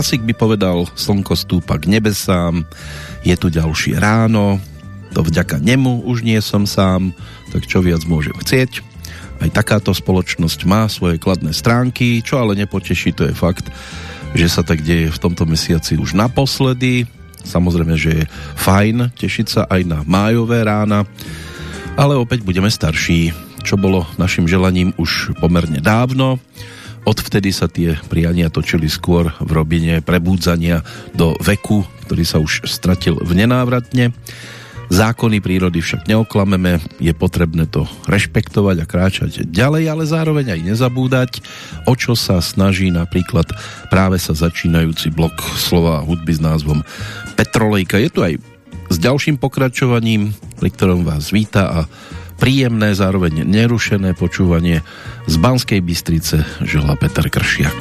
Klasik by povedal, slnko stúpa k nebesám, je tu ďalšie ráno, to vďaka nemu už nie som sám, tak čo viac môžem chcieť. Aj takáto spoločnosť má svoje kladné stránky, čo ale nepoteší, to je fakt, že sa tak deje v tomto mesiaci už naposledy. Samozrejme, že je fajn tešiť sa aj na májové rána, ale opäť budeme starší, čo bolo našim želaním už pomerne dávno. Odvtedy sa tie priania točili skôr v robine prebúdzania do veku, ktorý sa už stratil v nenávratne. Zákony prírody však neoklameme, je potrebné to rešpektovať a kráčať ďalej, ale zároveň aj nezabúdať, o čo sa snaží napríklad práve sa začínajúci blok slova a hudby s názvom Petrolejka. Je tu aj s ďalším pokračovaním, pri ktorom vás víta a príjemné, zároveň nerušené počúvanie z Banskej Bystrice žela Peter Kršiak.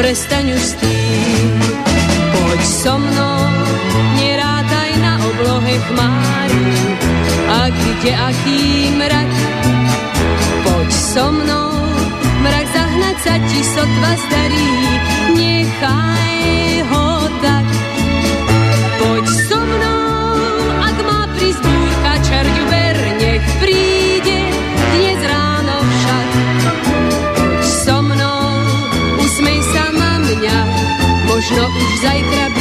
Prestaň už s tým. Poď so mnou, nerátaj na oblohe chmári, a kde aký mrak. Poď so mnou, mrak zahnať sa ti sotva zdarí, nechaj ho už zajtra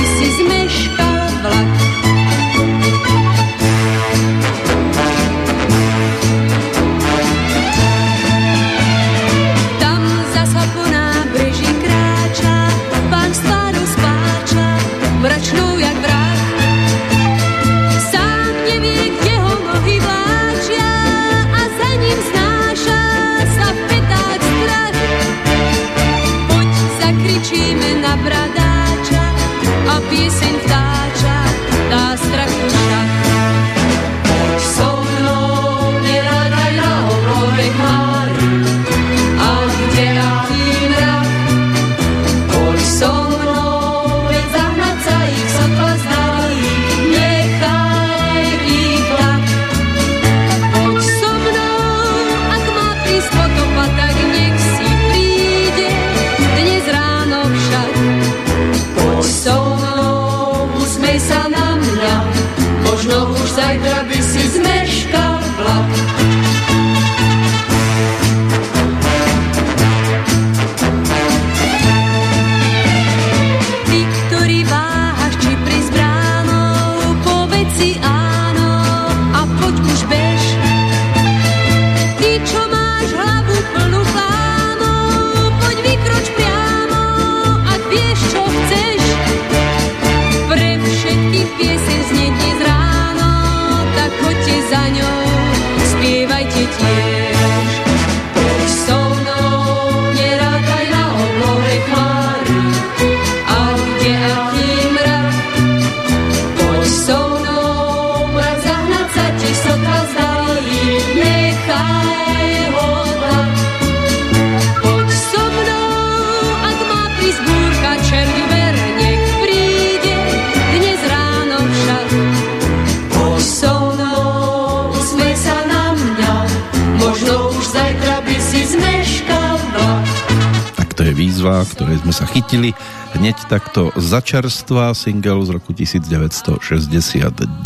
sa chytili hneď takto začerstva single z roku 1969.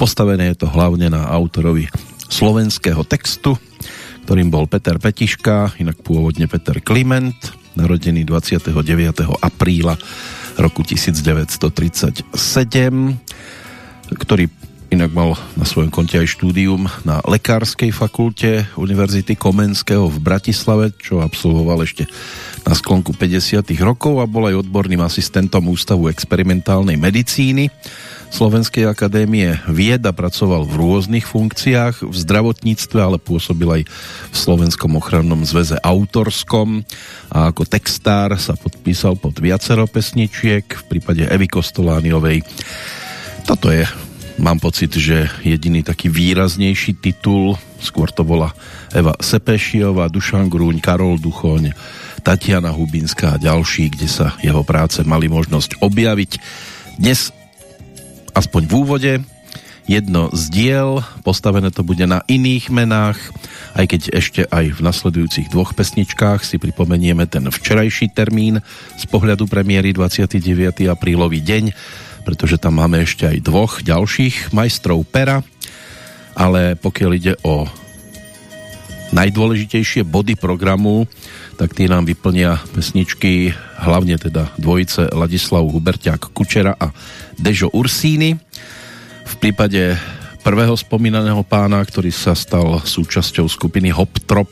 Postavené je to hlavne na autorovi slovenského textu, ktorým bol Peter Petiška, inak pôvodne Peter Kliment, narodený 29. apríla roku 1937, ktorý inak mal na svojom konte aj štúdium na Lekárskej fakulte Univerzity Komenského v Bratislave, čo absolvoval ešte na sklonku 50. rokov a bol aj odborným asistentom Ústavu experimentálnej medicíny Slovenskej akadémie vied a pracoval v rôznych funkciách v zdravotníctve, ale pôsobil aj v Slovenskom ochrannom zväze autorskom a ako textár sa podpísal pod viacero pesničiek v prípade Evy Kostolániovej. Toto je, mám pocit, že jediný taký výraznejší titul, skôr to bola Eva Sepešiová, Dušan Grúň, Karol Duchoň, Tatiana Hubinská a ďalší, kde sa jeho práce mali možnosť objaviť. Dnes aspoň v úvode jedno z diel, postavené to bude na iných menách, aj keď ešte aj v nasledujúcich dvoch pesničkách si pripomenieme ten včerajší termín z pohľadu premiéry 29. aprílový deň, pretože tam máme ešte aj dvoch ďalších majstrov pera, ale pokiaľ ide o najdôležitejšie body programu, tak tie nám vyplnia pesničky, hlavne teda dvojice Ladislav Huberťák Kučera a Dežo Ursíny. V prípade prvého spomínaného pána, ktorý sa stal súčasťou skupiny Hop Trop,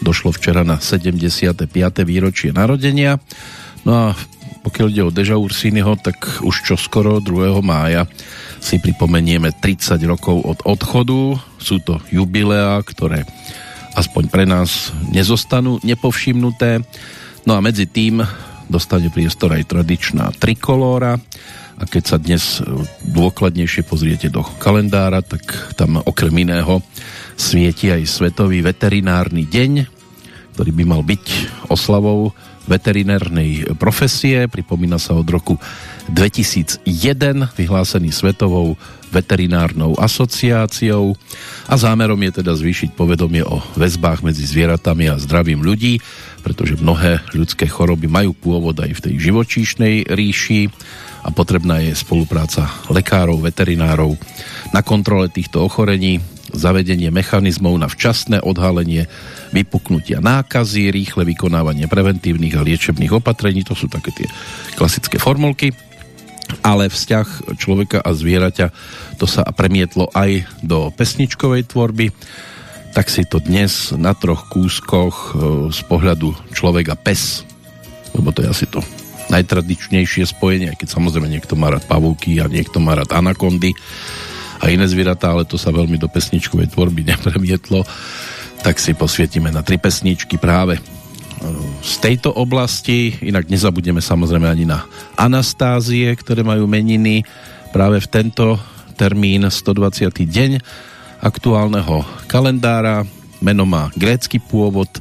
došlo včera na 75. výročie narodenia. No a pokiaľ ide o Deža Ursínyho, tak už čo skoro 2. mája si pripomenieme 30 rokov od odchodu. Sú to jubileá, ktoré aspoň pre nás nezostanú nepovšimnuté. No a medzi tým dostane priestor aj tradičná trikolóra, a keď sa dnes dôkladnejšie pozriete do kalendára, tak tam okrem iného svieti aj Svetový veterinárny deň, ktorý by mal byť oslavou veterinárnej profesie. Pripomína sa od roku 2001, vyhlásený Svetovou veterinárnou asociáciou. A zámerom je teda zvýšiť povedomie o väzbách medzi zvieratami a zdravím ľudí, pretože mnohé ľudské choroby majú pôvod aj v tej živočíšnej ríši. A potrebná je spolupráca lekárov, veterinárov na kontrole týchto ochorení, zavedenie mechanizmov na včasné odhalenie vypuknutia nákazy, rýchle vykonávanie preventívnych a liečebných opatrení, to sú také tie klasické formulky, ale vzťah človeka a zvieraťa to sa premietlo aj do pesničkovej tvorby, tak si to dnes na troch kúskoch e, z pohľadu človeka pes, lebo to je asi to najtradičnejšie spojenie, keď samozrejme niekto má rád pavúky a niekto má rád anakondy a iné zvieratá, ale to sa veľmi do pesničkovej tvorby nepremietlo, tak si posvietime na tri pesničky práve e, z tejto oblasti, inak nezabudneme samozrejme ani na Anastázie, ktoré majú meniny práve v tento termín 120. deň aktuálneho kalendára. Meno má grécky pôvod,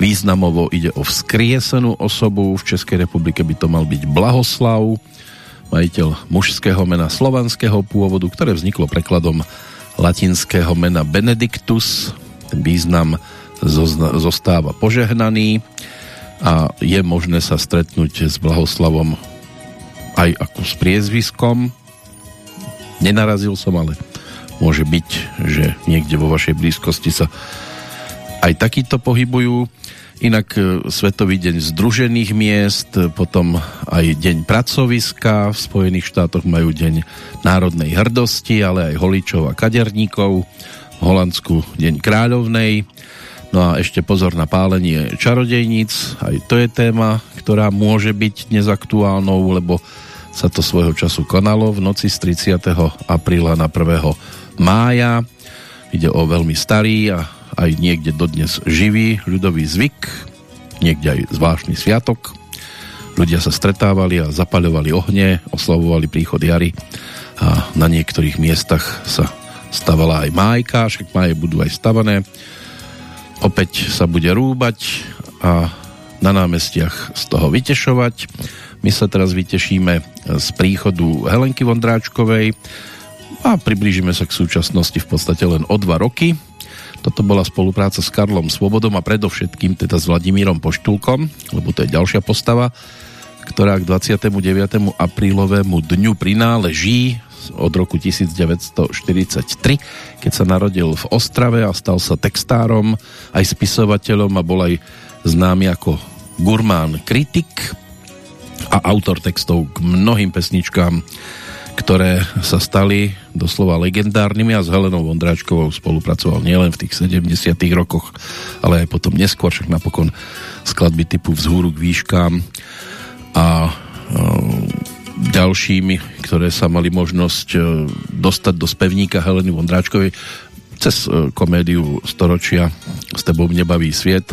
Významovo ide o vzkriesenú osobu. V Českej republike by to mal byť Blahoslav, majiteľ mužského mena slovanského pôvodu, ktoré vzniklo prekladom latinského mena Benedictus. Význam zostáva požehnaný a je možné sa stretnúť s Blahoslavom aj ako s priezviskom. Nenarazil som, ale môže byť, že niekde vo vašej blízkosti sa aj takýto pohybujú. Inak e, Svetový deň združených miest, potom aj deň pracoviska, v Spojených štátoch majú deň národnej hrdosti, ale aj holičov a kaderníkov, v Holandsku deň kráľovnej, no a ešte pozor na pálenie čarodejníc, aj to je téma, ktorá môže byť dnes aktuálnou, lebo sa to svojho času konalo v noci z 30. apríla na 1. mája. Ide o veľmi starý a aj niekde dodnes živý ľudový zvyk, niekde aj zvláštny sviatok. Ľudia sa stretávali a zapaľovali ohne, oslavovali príchod jary a na niektorých miestach sa stavala aj májka, však máje budú aj stavané. Opäť sa bude rúbať a na námestiach z toho vytešovať. My sa teraz vytešíme z príchodu Helenky Vondráčkovej a priblížime sa k súčasnosti v podstate len o dva roky, toto bola spolupráca s Karlom Svobodom a predovšetkým teda s Vladimírom Poštulkom, lebo to je ďalšia postava, ktorá k 29. aprílovému dňu prináleží od roku 1943, keď sa narodil v Ostrave a stal sa textárom, aj spisovateľom a bol aj známy ako gurmán kritik a autor textov k mnohým pesničkám ktoré sa stali doslova legendárnymi a s Helenou Vondráčkovou spolupracoval nielen v tých 70 rokoch, ale aj potom neskôr, však napokon skladby typu Vzhúru k výškám a e, ďalšími, ktoré sa mali možnosť e, dostať do spevníka Heleny Vondráčkovej cez e, komédiu storočia S tebou nebaví sviet.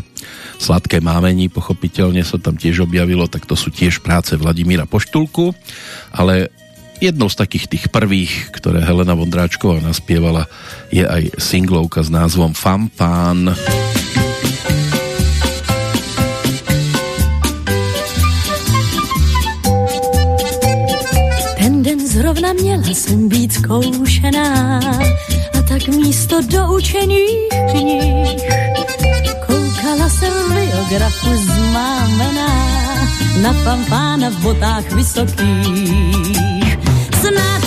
Sladké mámení, pochopiteľne sa tam tiež objavilo, tak to sú tiež práce Vladimíra Poštulku, ale jednou z takých tých prvých, ktoré Helena Vondráčková naspievala, je aj singlovka s názvom Fampán. Fampán. Zrovna měla jsem být zkoušená a tak místo doučených knih koukala jsem biografu zmámená na pampána v botách vysokých. Snad se pampáne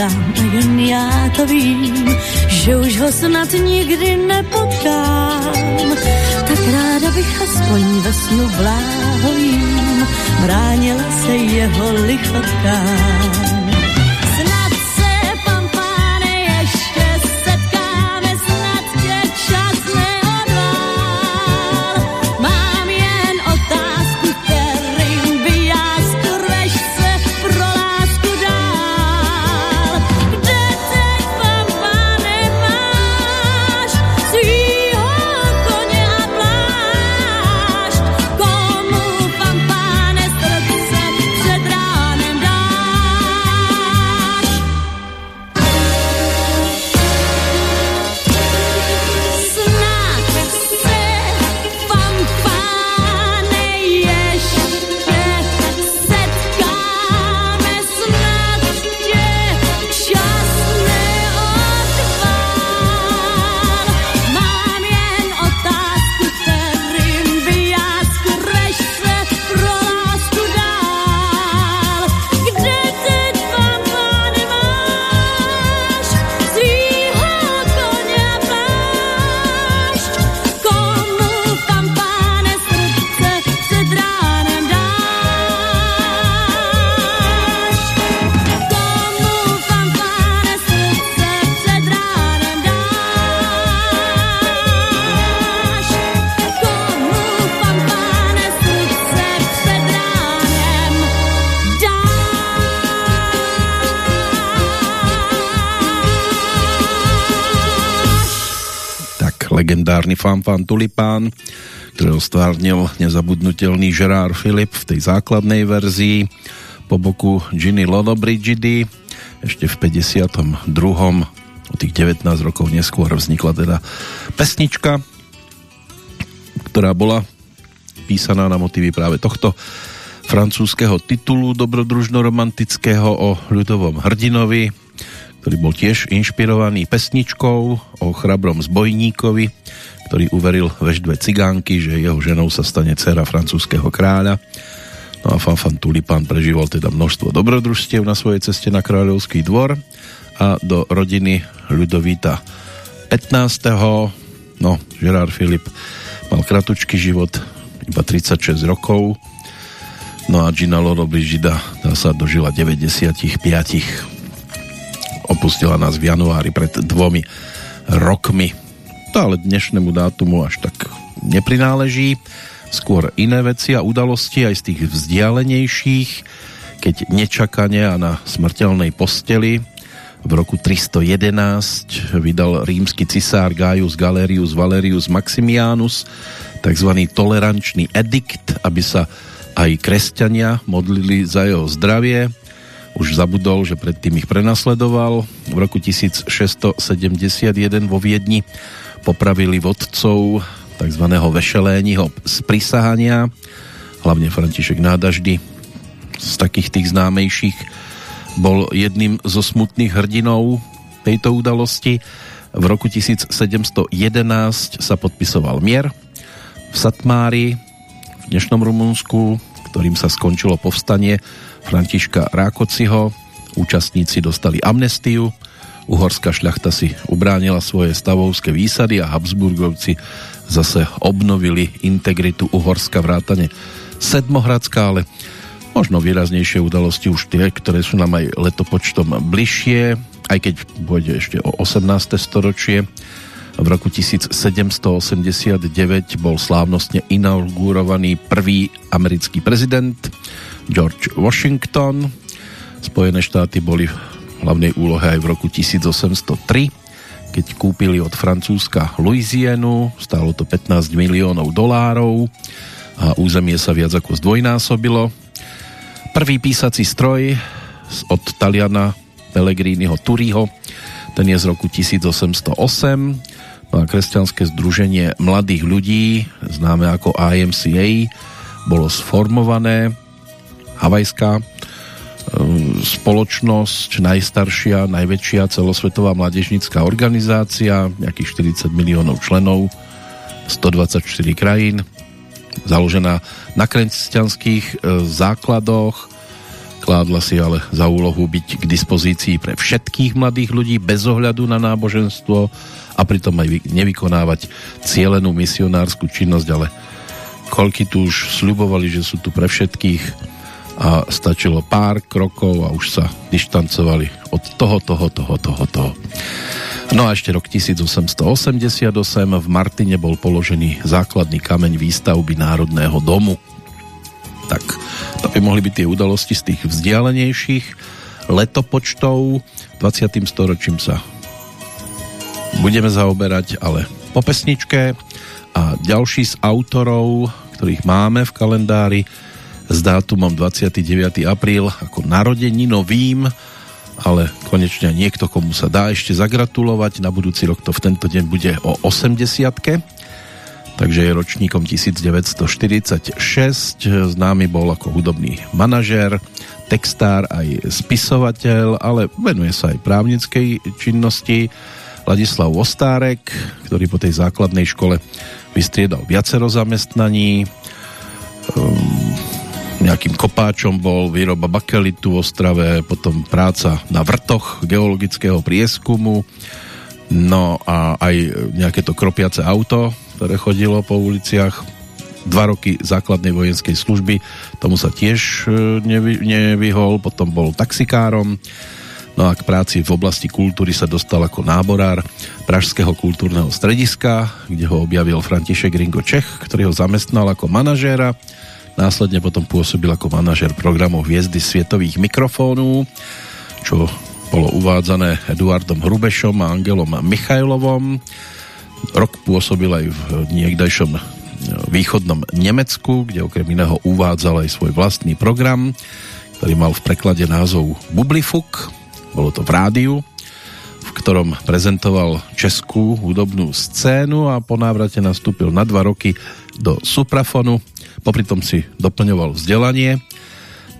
hledám a jen já to vím, že už ho snad nikdy nepotkám. Tak ráda bych aspoň ve snu bláhovým bránila se jeho lichotkám. Fanfan Tulipán, ktorého stvárnil nezabudnutelný Gerard Philip v tej základnej verzii po boku Ginny Lollobrigidi ešte v 52. o tých 19 rokov neskôr vznikla teda pesnička, ktorá bola písaná na motívy práve tohto francúzského titulu dobrodružno-romantického o ľudovom hrdinovi, ktorý bol tiež inšpirovaný pesničkou o chrabrom zbojníkovi, ktorý uveril veždve cigánky, že jeho ženou sa stane dcera francúzského kráľa. No a Fanfan Tulipán prežíval teda množstvo dobrodružstiev na svojej ceste na kráľovský dvor a do rodiny Ľudovíta 15. No, Gerard Filip mal kratučký život, iba 36 rokov. No a Gina Loro Brigida sa dožila 95 opustila nás v januári pred dvomi rokmi. To ale dnešnému dátumu až tak neprináleží. Skôr iné veci a udalosti aj z tých vzdialenejších, keď nečakane a na smrteľnej posteli v roku 311 vydal rímsky cisár Gaius Galerius Valerius Maximianus tzv. tolerančný edikt, aby sa aj kresťania modlili za jeho zdravie už zabudol, že predtým ich prenasledoval. V roku 1671 vo Viedni popravili vodcov tzv. vešeléniho z prisahania, hlavne František Nádaždy z takých tých známejších bol jedným zo smutných hrdinov tejto udalosti. V roku 1711 sa podpisoval mier v Satmári v dnešnom Rumunsku, ktorým sa skončilo povstanie Františka Rákociho. Účastníci dostali amnestiu, uhorská šľachta si ubránila svoje stavovské výsady a Habsburgovci zase obnovili integritu Uhorska vrátane Sedmohradská, ale možno výraznejšie udalosti už tie, ktoré sú nám aj letopočtom bližšie, aj keď pôjde ešte o 18. storočie. V roku 1789 bol slávnostne inaugurovaný prvý americký prezident George Washington. Spojené štáty boli hlavnej úlohe aj v roku 1803, keď kúpili od Francúzska Louisianu, stálo to 15 miliónov dolárov a územie sa viac ako zdvojnásobilo. Prvý písací stroj od Taliana Pellegriniho Turiho, ten je z roku 1808 No a kresťanské združenie mladých ľudí, známe ako IMCA, bolo sformované. Havajská spoločnosť, najstaršia, najväčšia celosvetová mládežnická organizácia, nejakých 40 miliónov členov, 124 krajín, založená na kresťanských e, základoch, kládla si ale za úlohu byť k dispozícii pre všetkých mladých ľudí bez ohľadu na náboženstvo, a pritom aj nevykonávať cielenú misionárskú činnosť, ale koľky tu už sľubovali, že sú tu pre všetkých a stačilo pár krokov a už sa dištancovali od toho, toho, toho, toho, toho. No a ešte rok 1888 v Martine bol položený základný kameň výstavby Národného domu. Tak to by mohli byť tie udalosti z tých vzdialenejších letopočtov. 20. storočím sa budeme zaoberať, ale po pesničke a ďalší z autorov, ktorých máme v kalendári s dátumom 29. apríl ako novým, ale konečne niekto, komu sa dá ešte zagratulovať. Na budúci rok to v tento deň bude o 80 takže je ročníkom 1946. Známy bol ako hudobný manažér, textár aj spisovateľ, ale venuje sa aj právnickej činnosti Ladislav Ostárek, ktorý po tej základnej škole vystriedal viacero zamestnaní. Um, nejakým kopáčom bol výroba bakelitu v Ostrave, potom práca na vrtoch geologického prieskumu, no a aj nejaké to kropiace auto, ktoré chodilo po uliciach. Dva roky základnej vojenskej služby, tomu sa tiež e, nevy, nevyhol, potom bol taxikárom, No a k práci v oblasti kultúry sa dostal ako náborár Pražského kultúrneho strediska, kde ho objavil František Ringo Čech, ktorý ho zamestnal ako manažéra. Následne potom pôsobil ako manažér programov Hviezdy svietových mikrofónů, čo bolo uvádzané Eduardom Hrubešom a Angelom Michajlovom. Rok pôsobil aj v niekdajšom východnom Nemecku, kde okrem iného uvádzal aj svoj vlastný program, ktorý mal v preklade názov Bublifuk bolo to v rádiu, v ktorom prezentoval českú hudobnú scénu a po návrate nastúpil na dva roky do Suprafonu, popri tom si doplňoval vzdelanie,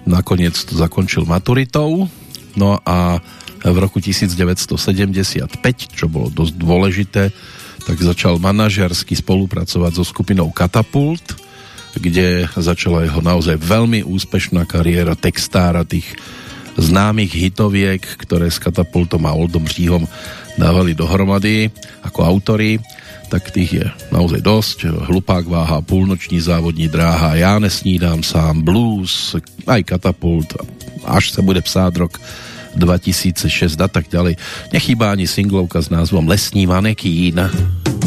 nakoniec to zakončil maturitou, no a v roku 1975, čo bolo dosť dôležité, tak začal manažersky spolupracovať so skupinou Katapult, kde začala jeho naozaj veľmi úspešná kariéra textára tých známych hitoviek, ktoré s Katapultom a Oldom Říhom dávali dohromady ako autory, tak tých je naozaj dosť. Hlupák váha, púlnoční závodní dráha, já nesnídám sám, blues, aj Katapult, až sa bude psát rok 2006 a tak ďalej. Nechýba ani singlovka s názvom Lesní manekín. košile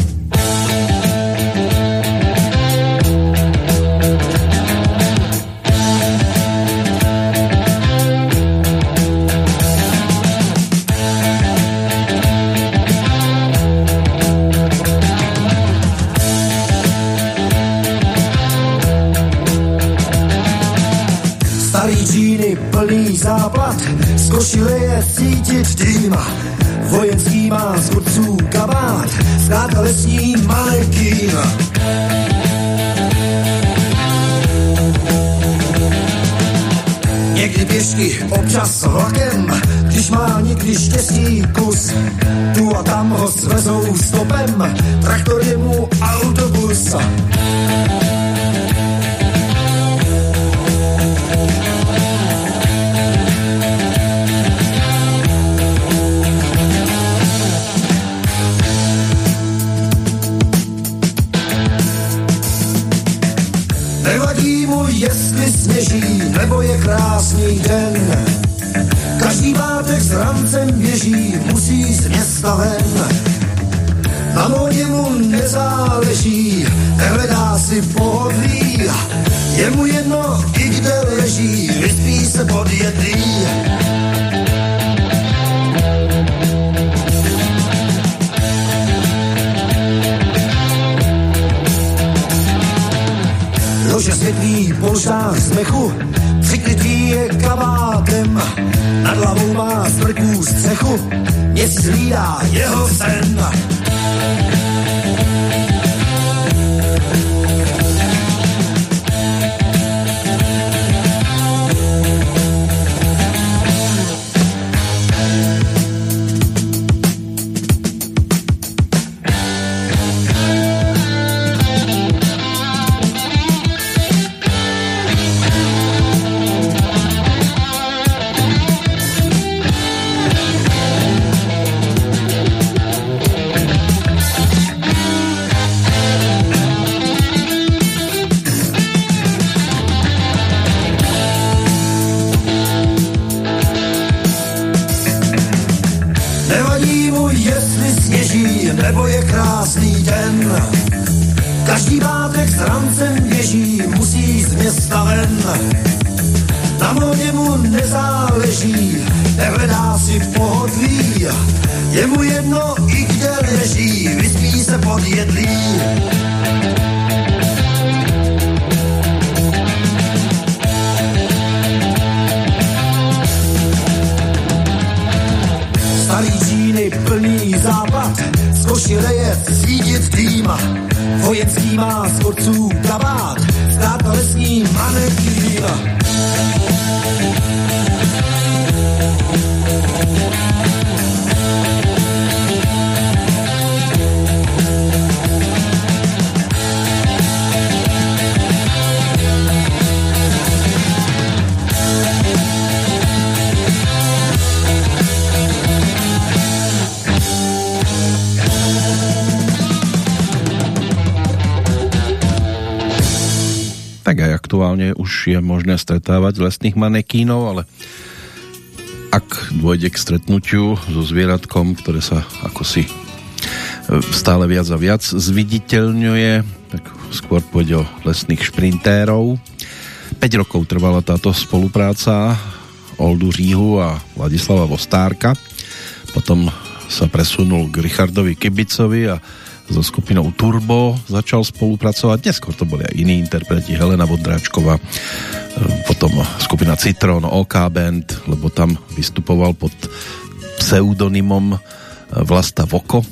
už je možné stretávať lesných manekínov, ale ak dôjde k stretnutiu so zvieratkom, ktoré sa ako si e, stále viac a viac zviditeľňuje, tak skôr pôjde o lesných šprintérov. 5 rokov trvala táto spolupráca Oldu Říhu a Vladislava Vostárka. Potom sa presunul k Richardovi Kibicovi a so skupinou Turbo začal spolupracovať. Neskôr to boli aj iní interpreti, Helena Vondráčková, e, potom skupina Citron, OK Band, lebo tam vystupoval pod pseudonymom e, Vlasta Voko.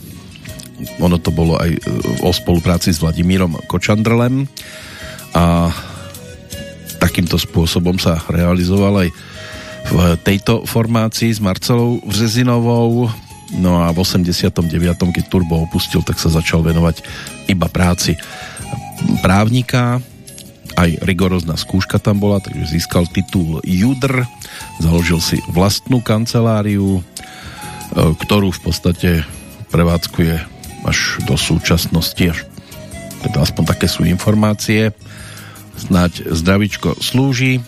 Ono to bolo aj e, o spolupráci s Vladimírom Kočandrlem a takýmto spôsobom sa realizoval aj v tejto formácii s Marcelou Vřezinovou No a v 89. keď Turbo opustil, tak sa začal venovať iba práci právnika. Aj rigorózna skúška tam bola, takže získal titul Judr, založil si vlastnú kanceláriu, e, ktorú v podstate prevádzkuje až do súčasnosti, teda aspoň také sú informácie. Snáď zdravičko slúži,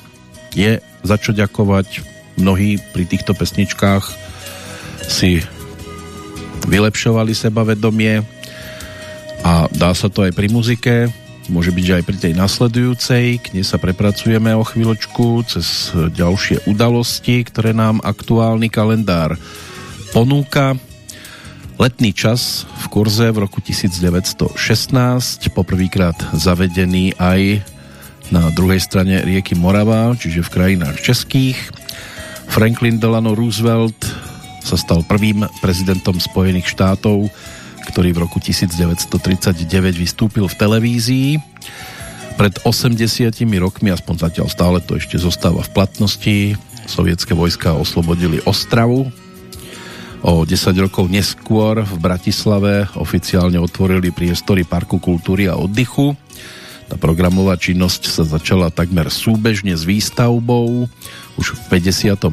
je za čo ďakovať. Mnohí pri týchto pesničkách si vylepšovali sebavedomie a dá sa to aj pri muzike, môže byť, aj pri tej nasledujúcej, k nej sa prepracujeme o chvíľočku cez ďalšie udalosti, ktoré nám aktuálny kalendár ponúka. Letný čas v kurze v roku 1916, poprvýkrát zavedený aj na druhej strane rieky Morava, čiže v krajinách českých. Franklin Delano Roosevelt sa stal prvým prezidentom Spojených štátov, ktorý v roku 1939 vystúpil v televízii. Pred 80 rokmi, aspoň zatiaľ stále to ešte zostáva v platnosti, sovietské vojska oslobodili Ostravu. O 10 rokov neskôr v Bratislave oficiálne otvorili priestory Parku kultúry a oddychu. Tá programová činnosť sa začala takmer súbežne s výstavbou už v 54.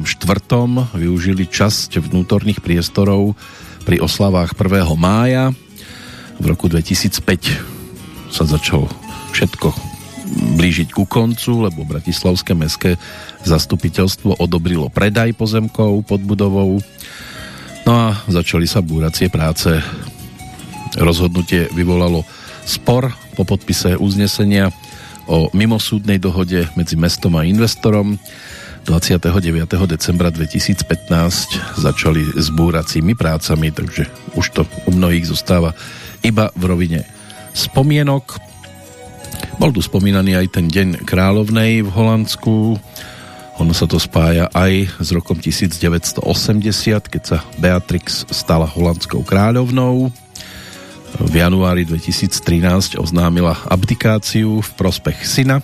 využili časť vnútorných priestorov pri oslavách 1. mája. V roku 2005 sa začalo všetko blížiť ku koncu, lebo Bratislavské mestské zastupiteľstvo odobrilo predaj pozemkov pod budovou. No a začali sa búracie práce. Rozhodnutie vyvolalo spor po podpise uznesenia o mimosúdnej dohode medzi mestom a investorom. 29. decembra 2015 začali s búracími prácami, takže už to u mnohých zostáva iba v rovine spomienok. Bol tu spomínaný aj ten deň kráľovnej v Holandsku. Ono sa to spája aj s rokom 1980, keď sa Beatrix stala holandskou kráľovnou. V januári 2013 oznámila abdikáciu v prospech syna,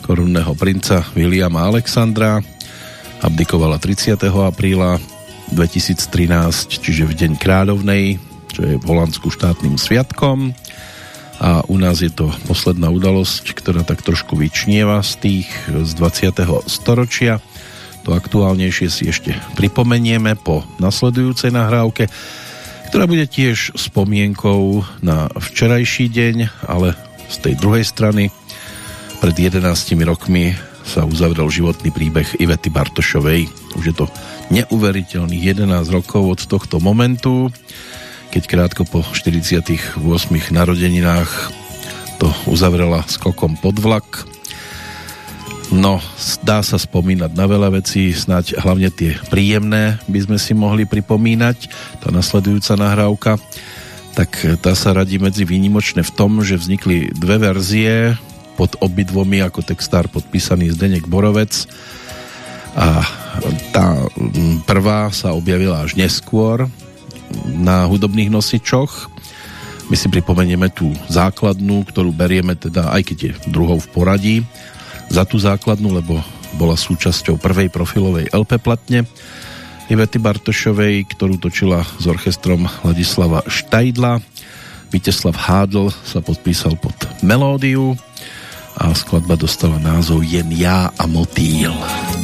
korunného princa Williama Alexandra. Abdikovala 30. apríla 2013, čiže v deň kráľovnej, čo je v Holandsku štátnym sviatkom a u nás je to posledná udalosť, ktorá tak trošku vyčnieva z tých z 20. storočia. To aktuálnejšie si ešte pripomenieme po nasledujúcej nahrávke, ktorá bude tiež spomienkou na včerajší deň, ale z tej druhej strany pred 11 rokmi sa uzavrel životný príbeh Ivety Bartošovej. Už je to neuveriteľných 11 rokov od tohto momentu keď krátko po 48 narodeninách to uzavrela skokom pod vlak. No, dá sa spomínať na veľa vecí, snáď hlavne tie príjemné by sme si mohli pripomínať. Tá nasledujúca nahrávka, tak tá sa radí medzi výnimočné v tom, že vznikli dve verzie pod obidvomi ako textár podpísaný Zdenek Borovec a tá prvá sa objavila až neskôr na hudobných nosičoch. My si pripomenieme tú základnú, ktorú berieme teda, aj keď je druhou v poradí, za tú základnú, lebo bola súčasťou prvej profilovej LP platne Ivety Bartošovej, ktorú točila s orchestrom Ladislava Štajdla. Viteslav Hádl sa podpísal pod melódiu a skladba dostala názov Jen ja a motýl. Tento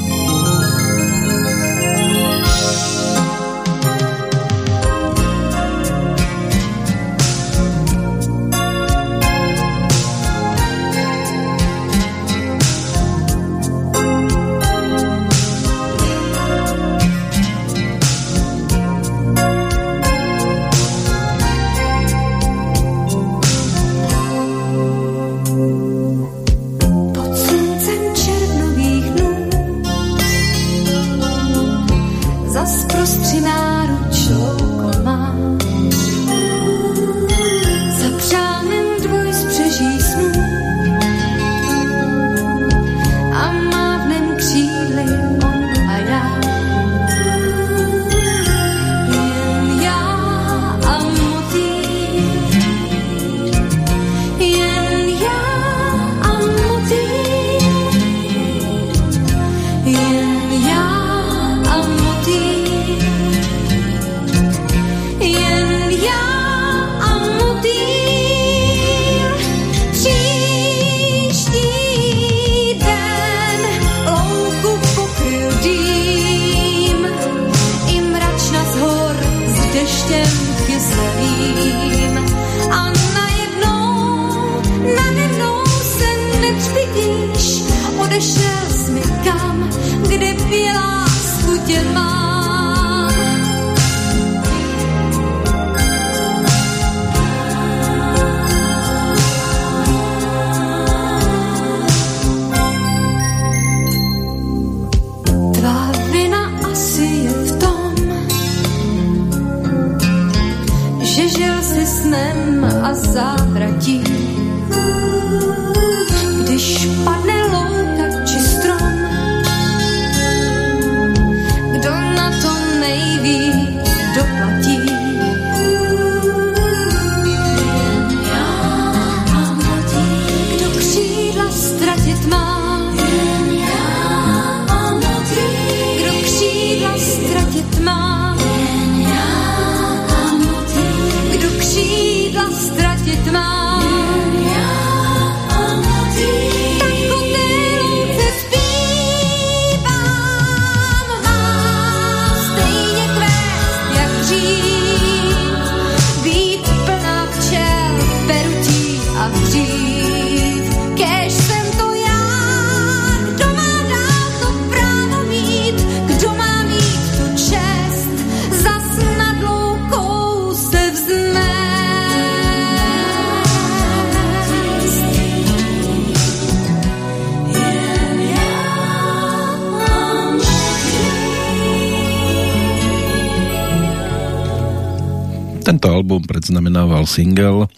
album predznamenával single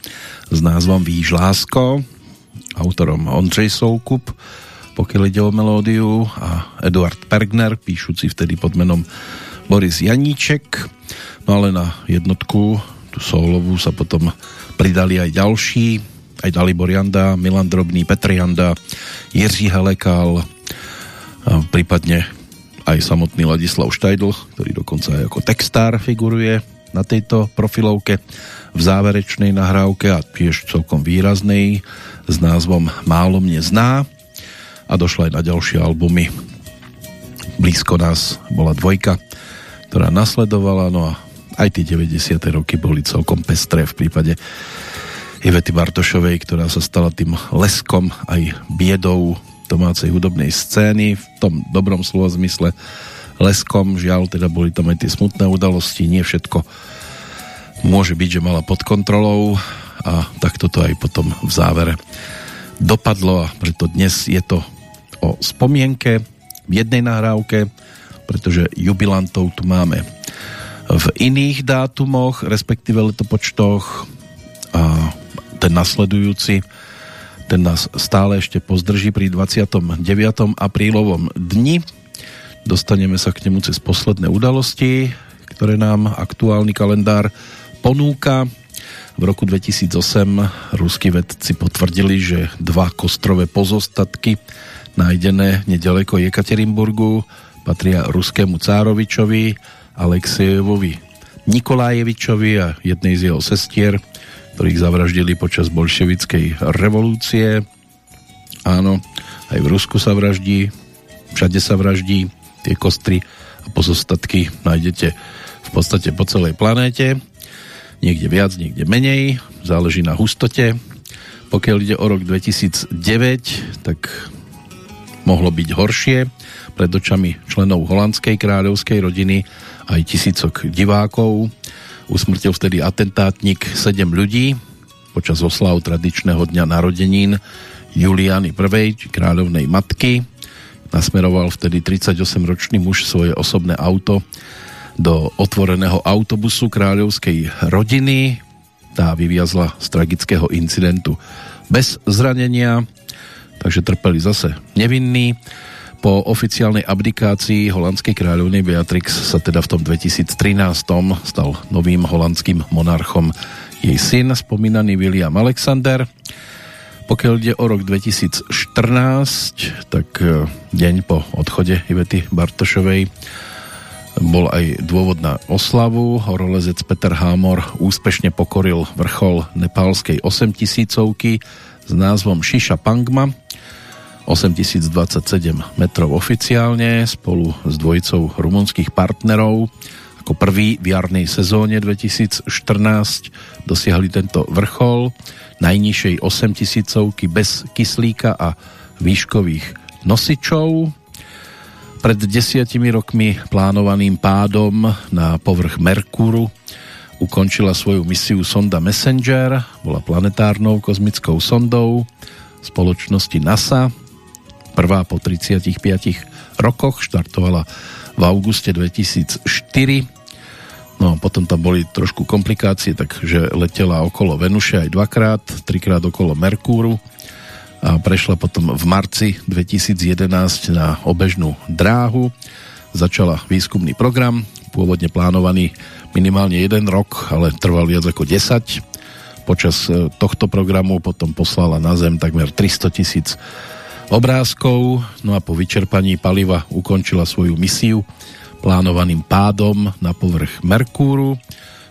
s názvom Výž lásko, autorom Ondřej Soukup, pokiaľ ide o melódiu a Eduard Pergner, píšuci vtedy pod menom Boris Janíček. No ale na jednotku, tú solovú, sa potom pridali aj ďalší, aj Dalibor Janda, Milan Drobný, Petr Janda, Jiří Helekal, a prípadne aj samotný Ladislav Štajdl, ktorý dokonca aj ako textár figuruje na tejto profilovke v záverečnej nahrávke a tiež celkom výraznej s názvom Málo mne zná a došla aj na ďalšie albumy. Blízko nás bola dvojka, ktorá nasledovala, no a aj tie 90. roky boli celkom pestré v prípade Ivety Bartošovej, ktorá sa stala tým leskom aj biedou domácej hudobnej scény v tom dobrom slovo zmysle leskom, žiaľ, teda boli tam aj tie smutné udalosti, nie všetko môže byť, že mala pod kontrolou a tak toto aj potom v závere dopadlo a preto dnes je to o spomienke v jednej nahrávke, pretože jubilantov tu máme v iných dátumoch, respektíve letopočtoch a ten nasledujúci ten nás stále ešte pozdrží pri 29. aprílovom dni Dostaneme sa k nemu cez posledné udalosti, ktoré nám aktuálny kalendár ponúka. V roku 2008 ruskí vedci potvrdili, že dva kostrové pozostatky nájdené nedaleko Jekaterinburgu patria ruskému cárovičovi Alexejevovi Nikolajevičovi a jednej z jeho sestier, ktorých zavraždili počas bolševickej revolúcie. Áno, aj v Rusku sa vraždí, všade sa vraždí tie kostry a pozostatky nájdete v podstate po celej planéte. Niekde viac, niekde menej, záleží na hustote. Pokiaľ ide o rok 2009, tak mohlo byť horšie. Pred očami členov holandskej kráľovskej rodiny aj tisícok divákov. Usmrtil vtedy atentátnik 7 ľudí počas oslav tradičného dňa narodenín Juliany I, kráľovnej matky. Nasmeroval vtedy 38-ročný muž svoje osobné auto do otvoreného autobusu kráľovskej rodiny. Tá vyviazla z tragického incidentu bez zranenia, takže trpeli zase nevinní. Po oficiálnej abdikácii holandskej kráľovnej Beatrix sa teda v tom 2013 stal novým holandským monarchom jej syn, spomínaný William Alexander. Pokiaľ ide o rok 2014, tak e, deň po odchode Ivety Bartošovej bol aj dôvod na oslavu. Horolezec Peter Hámor úspešne pokoril vrchol nepálskej 8000 s názvom Šiša Pangma 8027 metrov oficiálne spolu s dvojicou rumunských partnerov ako prvý v jarnej sezóne 2014 dosiahli tento vrchol najnižšej 8000 bez kyslíka a výškových nosičov. Pred desiatimi rokmi plánovaným pádom na povrch Merkúru ukončila svoju misiu sonda Messenger, bola planetárnou kozmickou sondou spoločnosti NASA. Prvá po 35 rokoch štartovala v auguste 2004 No potom tam boli trošku komplikácie, takže letela okolo Venuše aj dvakrát, trikrát okolo Merkúru a prešla potom v marci 2011 na obežnú dráhu. Začala výskumný program, pôvodne plánovaný minimálne jeden rok, ale trval viac ako 10. Počas e, tohto programu potom poslala na Zem takmer 300 tisíc obrázkov, no a po vyčerpaní paliva ukončila svoju misiu plánovaným pádom na povrch Merkúru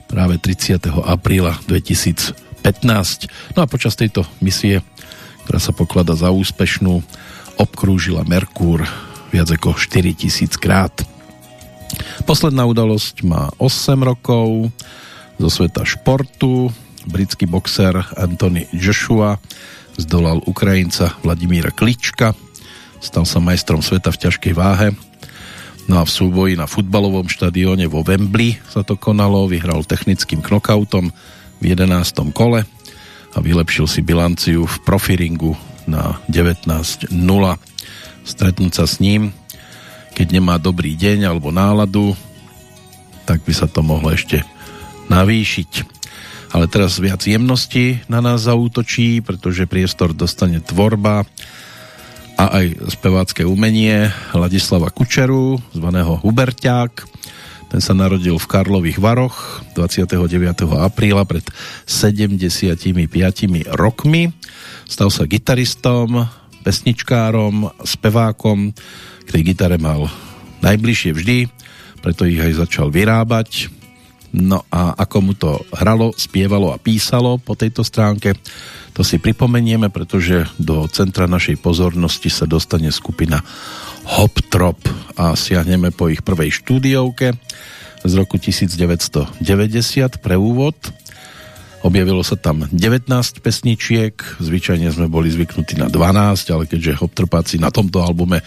práve 30. apríla 2015. No a počas tejto misie, ktorá sa poklada za úspešnú, obkrúžila Merkúr viac ako 4000 krát. Posledná udalosť má 8 rokov zo sveta športu. Britský boxer Anthony Joshua zdolal Ukrajinca Vladimíra Klička, stal sa majstrom sveta v ťažkej váhe No a v súboji na futbalovom štadióne vo Wembley sa to konalo, vyhral technickým knockoutom v 11. kole a vylepšil si bilanciu v profiringu na 19-0. Stretnúť sa s ním, keď nemá dobrý deň alebo náladu, tak by sa to mohlo ešte navýšiť. Ale teraz viac jemnosti na nás zautočí, pretože priestor dostane tvorba a aj spevácké umenie Ladislava Kučeru, zvaného Huberťák. Ten sa narodil v Karlových Varoch 29. apríla pred 75 rokmi. Stal sa gitaristom, pesničkárom, spevákom. K tej gitare mal najbližšie vždy, preto ich aj začal vyrábať. No a ako mu to hralo, spievalo a písalo po tejto stránke, to si pripomenieme, pretože do centra našej pozornosti sa dostane skupina Hop Trop a siahneme po ich prvej štúdiovke z roku 1990 pre úvod. Objavilo sa tam 19 pesničiek, zvyčajne sme boli zvyknutí na 12, ale keďže Hoptropáci na tomto albume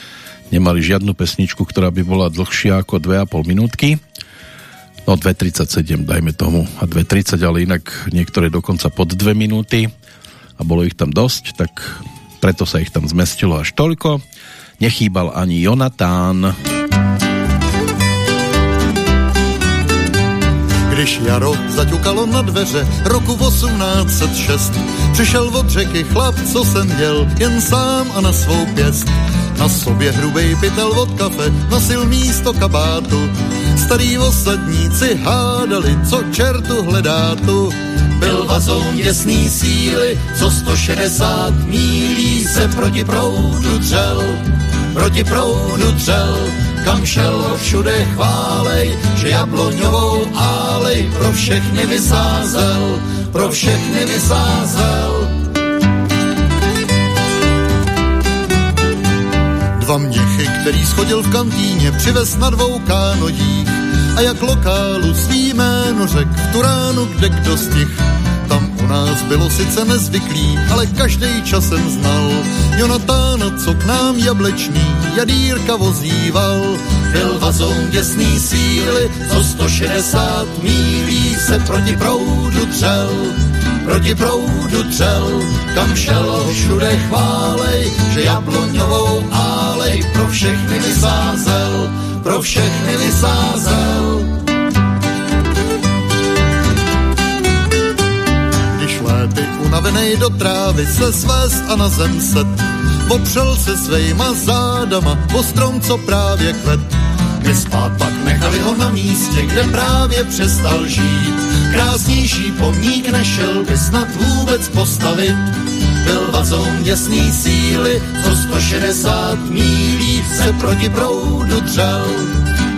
nemali žiadnu pesničku, ktorá by bola dlhšia ako 2,5 minútky, no 2.37 dajme tomu a 2.30, ale inak niektoré dokonca pod 2 minúty a bolo ich tam dosť, tak preto sa ich tam zmestilo až toľko. Nechýbal ani Jonatán. Když jaro zaťukalo na dveře roku 1806, přišel od řeky chlap, co jsem děl, jen sám a na svou pěst. Na sobě hrubej pytel od kafe, nosil místo kabátu. Starý osadníci hádali, co čertu hledá tu. Byl vazoun děsný síly, co 160 mílí se proti proudu dřel. Proti proudu dřel, kam šel všude chválej, že jabloňovou álej pro všechny vysázel, pro všechny vysázel. Dva měchy, který schodil v kantýně, přivez na dvou kánojích a jak lokálu svý jméno řek v tu ránu, kde kdo stih. U nás bylo sice nezvyklý, ale každý časem znal Jonatána, co k nám jablečný jadírka vozíval. Byl vazoun děsný síly, co 160 mílí se proti proudu třel proti proudu třel, kam šel všude chválej, že jabloňovou álej pro všechny vysázel, pro všechny vysázel. Léty unavenej do trávy se svést a na zem set, opřel se svejma zádama o strom, co právě kvet my spát pak nechali ho na místě, kde právě přestal žít. Krásnější pomník nešel by snad vůbec postavit. Byl vazoun děsný síly, co 160 mílí se proti proudu dřel.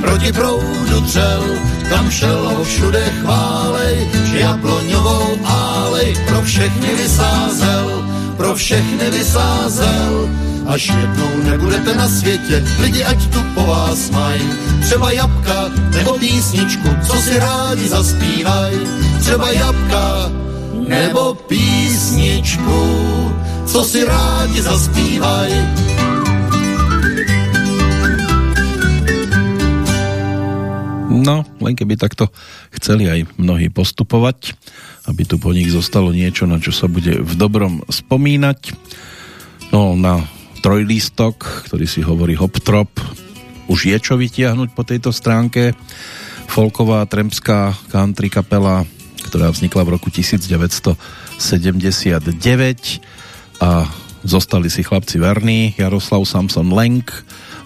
Proti proudu dřel, kam šel ho všude chválej, že jabloňovou álej pro všechny vysázel, pro všechny vysázel až jednou nebudete na světě, lidi ať tu po vás mají. Třeba jabka nebo písničku, co si rádi zaspívaj. Třeba jabka nebo písničku, co si rádi zaspívaj. No, len keby takto chceli aj mnohí postupovať, aby tu po nich zostalo niečo, na čo sa bude v dobrom spomínať. No, na trojlístok, ktorý si hovorí Hoptrop. Už je čo vytiahnuť po tejto stránke. Folková tremská country kapela, ktorá vznikla v roku 1979 a zostali si chlapci verní, Jaroslav Samson Lenk,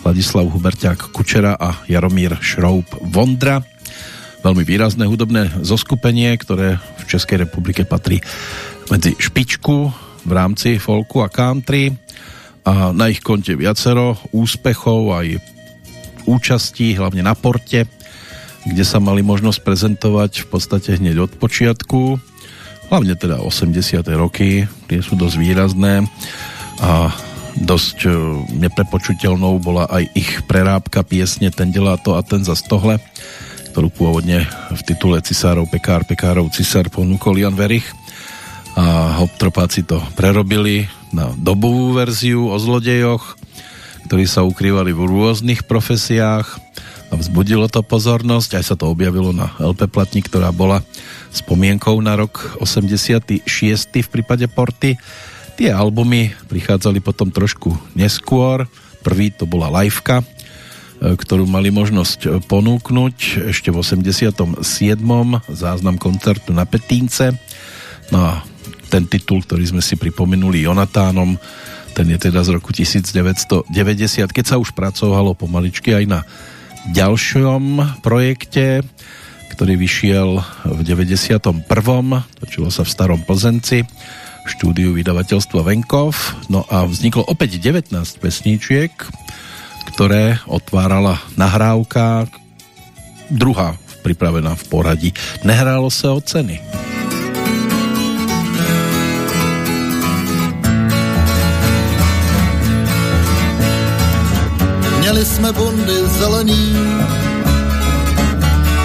Ladislav Huberťák Kučera a Jaromír Šroub Vondra. Veľmi výrazné hudobné zoskupenie, ktoré v Českej republike patrí medzi špičku v rámci folku a country a na ich konte viacero úspechov aj účastí, hlavne na porte, kde sa mali možnosť prezentovať v podstate hneď od počiatku, hlavne teda 80. roky, tie sú dosť výrazné a dosť e, neprepočuteľnou bola aj ich prerábka piesne Ten delá to a ten za stohle, ktorú pôvodne v titule Cisárov Pekár, Pekárov Cisár ponúkol Jan Verich a Hoptropáci to prerobili na dobovú verziu o zlodejoch, ktorí sa ukrývali v rôznych profesiách a vzbudilo to pozornosť, aj sa to objavilo na LP platni, ktorá bola spomienkou na rok 86. v prípade Porty. Tie albumy prichádzali potom trošku neskôr, prvý to bola liveka ktorú mali možnosť ponúknuť ešte v 87. záznam koncertu na Petínce. No a ten titul, ktorý sme si pripomenuli Jonatánom, ten je teda z roku 1990, keď sa už pracovalo pomaličky aj na ďalšom projekte, ktorý vyšiel v 91. Točilo sa v Starom Plzenci štúdiu vydavateľstva Venkov. No a vzniklo opäť 19 pesníčiek, ktoré otvárala nahrávka, druhá pripravená v poradí. Nehrálo sa o ceny. Měli jsme bundy zelený,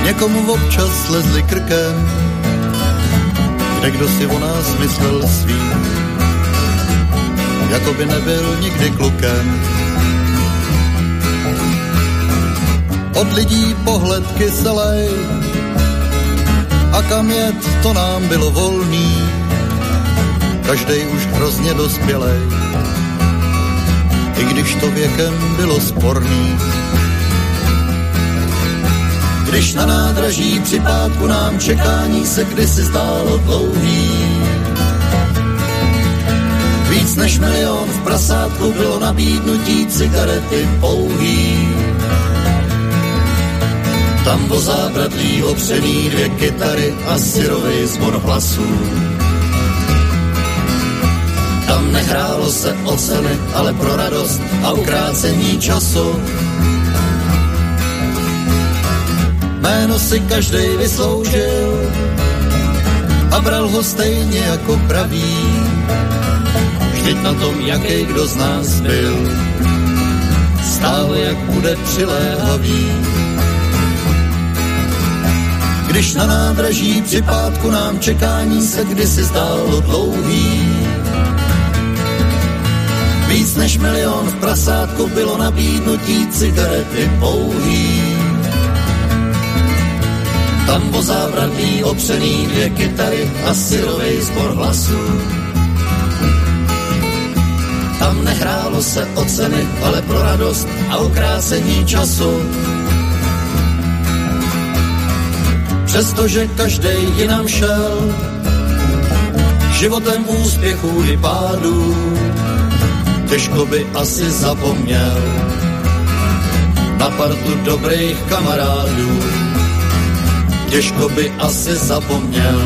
někomu občas slezli krkem, kde kdo si o nás myslel svý, jako by nebyl nikdy klukem. Od lidí pohled kyselej, a kam jet, to nám bylo volný, každej už hrozně dospělej, i když to věkem bylo sporný. Když na nádraží při pátku nám čekání se kdysi zdálo dlouhý. Víc než milion v prasátku bylo nabídnutí cigarety pouhý. Tam po zábradlí opřený dvě kytary a syrový zvon hlasů. Tam nehrálo se o ceny, ale pro radost a ukrácení času Jméno si každej vysloužil a bral ho stejně jako pravý. Vždyť na tom, jaký kdo z nás byl, stále jak bude přiléhavý. Když na nádraží při pátku nám čekání se kdysi zdálo dlouhý, Víc než milion v prasátku bylo nabídnutí cigarety pouhý. Tam po zábradlí opřený dvě kytary a syrovej zbor hlasů. Tam nehrálo se o ceny, ale pro radost a ukrácení času. Přestože každej jinam šel, životem úspěchů i pádů, těžko by asi zapomněl na partu dobrých kamarádů těžko by asi zapomněl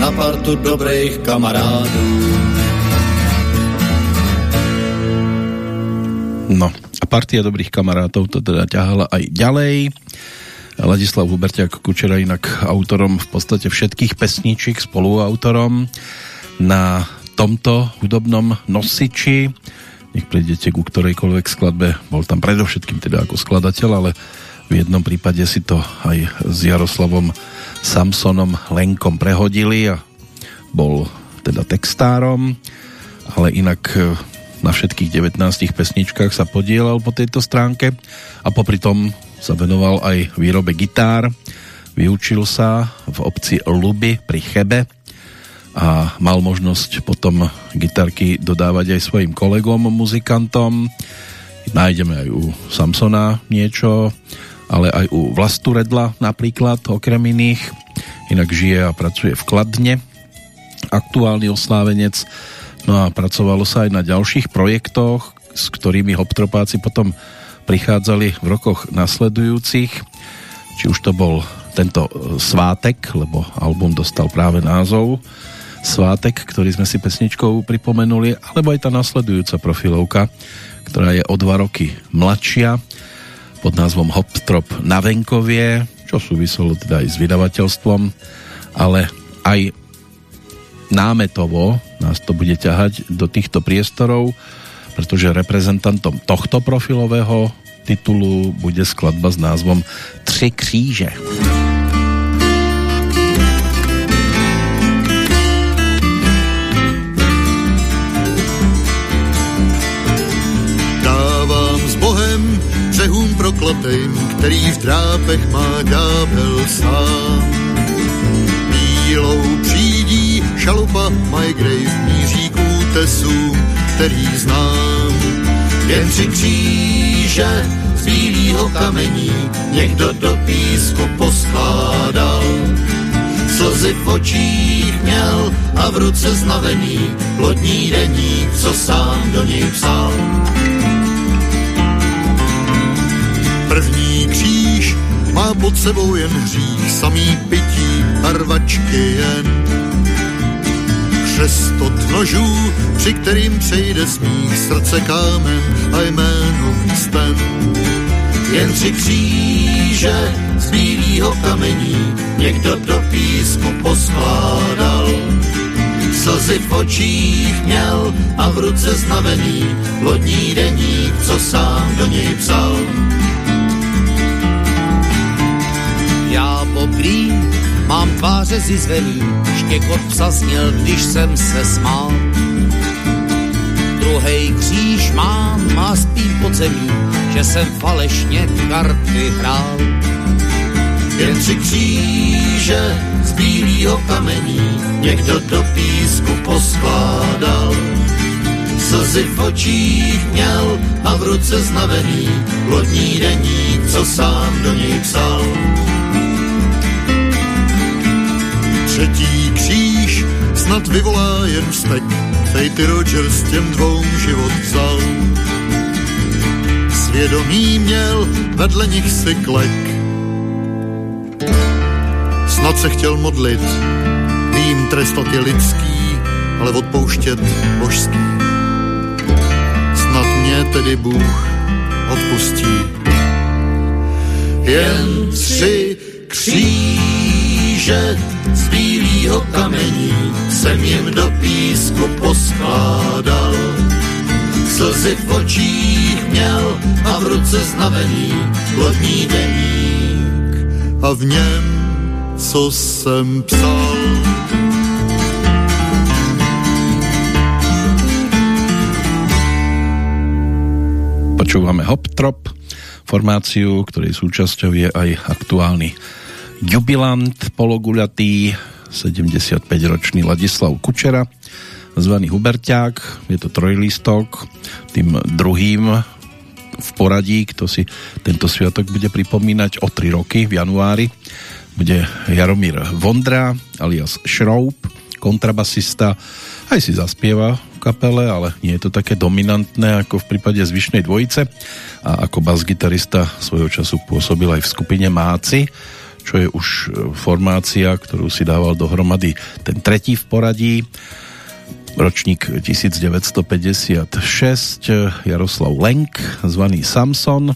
na partu dobrých kamarádů. No a partia dobrých kamarátov to teda ťahala aj ďalej. Ladislav Huberťák Kučera inak autorom v podstate všetkých pesníčik, spoluautorom na tomto hudobnom nosiči. Nech prídete ku ktorejkoľvek skladbe, bol tam predovšetkým teda ako skladateľ, ale v jednom prípade si to aj s Jaroslavom Samsonom Lenkom prehodili a bol teda textárom, ale inak e, na všetkých 19 pesničkách sa podielal po tejto stránke a popri tom sa venoval aj výrobe gitár. Vyučil sa v obci Luby pri Chebe a mal možnosť potom gitarky dodávať aj svojim kolegom, muzikantom. Nájdeme aj u Samsona niečo, ale aj u Vlastu Redla napríklad, okrem iných. Inak žije a pracuje v Kladne. Aktuálny oslávenec. No a pracovalo sa aj na ďalších projektoch, s ktorými hoptropáci potom prichádzali v rokoch nasledujúcich. Či už to bol tento e, Svátek, lebo album dostal práve názov Svátek, ktorý sme si pesničkou pripomenuli, alebo aj tá nasledujúca profilovka, ktorá je o dva roky mladšia pod názvom Hoptrop na venkovie, čo súviselo teda aj s vydavateľstvom, ale aj námetovo nás to bude ťahať do týchto priestorov, pretože reprezentantom tohto profilového titulu bude skladba s názvom Tři kříže. břehům prokletým, který v drápech má ďábel sám. Bílou přídí šalupa Grave míří k útesům, který znám. jen tři kříže z bílýho kamení někdo do písku poskládal. Slzy v očích měl a v ruce znavený lodní deník, co sám do něj psal. První kříž má pod sebou jen hřích, samý pití a rvačky jen. Křestot nožů, při kterým přejde smích srdce kámen a jméno sten. Jen tři kříže z bílýho kamení někdo do písku poskládal. Slzy v očích měl a v ruce znavený lodní deník, co sám do něj psal. Poprý mám tváře zizvený, štěkot psa zněl, když jsem se smál. Druhej kříž mám a spím pod zemí, že jsem falešně karty hrál. Jen tři kříže z bílýho kamení někdo do písku poskládal. Slzy v očích měl a v ruce znavený lodní deník, co sám do něj psal. Třetí kříž snad vyvolá jen vztek, Fejty Rogers těm dvou život vzal. Svědomí měl, vedle nich si klek. Snad se chtěl modlit, vím, trestat je lidský, ale odpouštět božský. Snad mě tedy Bůh odpustí. Jen tři kříže z bílýho kamení jsem jim do písku poskládal. Slzy v očích měl a v ruce znavený lodní deník a v něm, co jsem psal. Počúvame Hop Trop, formáciu, ktorej súčasťou je aj aktuálny jubilant pologuľatý 75-ročný Ladislav Kučera zvaný Huberťák, je to trojlistok. Tým druhým v poradí, kto si tento sviatok bude pripomínať o 3 roky v januári bude Jaromír Vondra alias Šroub, kontrabasista. Aj si zaspieva v kapele, ale nie je to také dominantné ako v prípade zvyšnej dvojice. A ako basgitarista svojho času pôsobil aj v skupine Máci čo je už e, formácia, ktorú si dával dohromady ten tretí v poradí, ročník 1956, Jaroslav Lenk, zvaný Samson.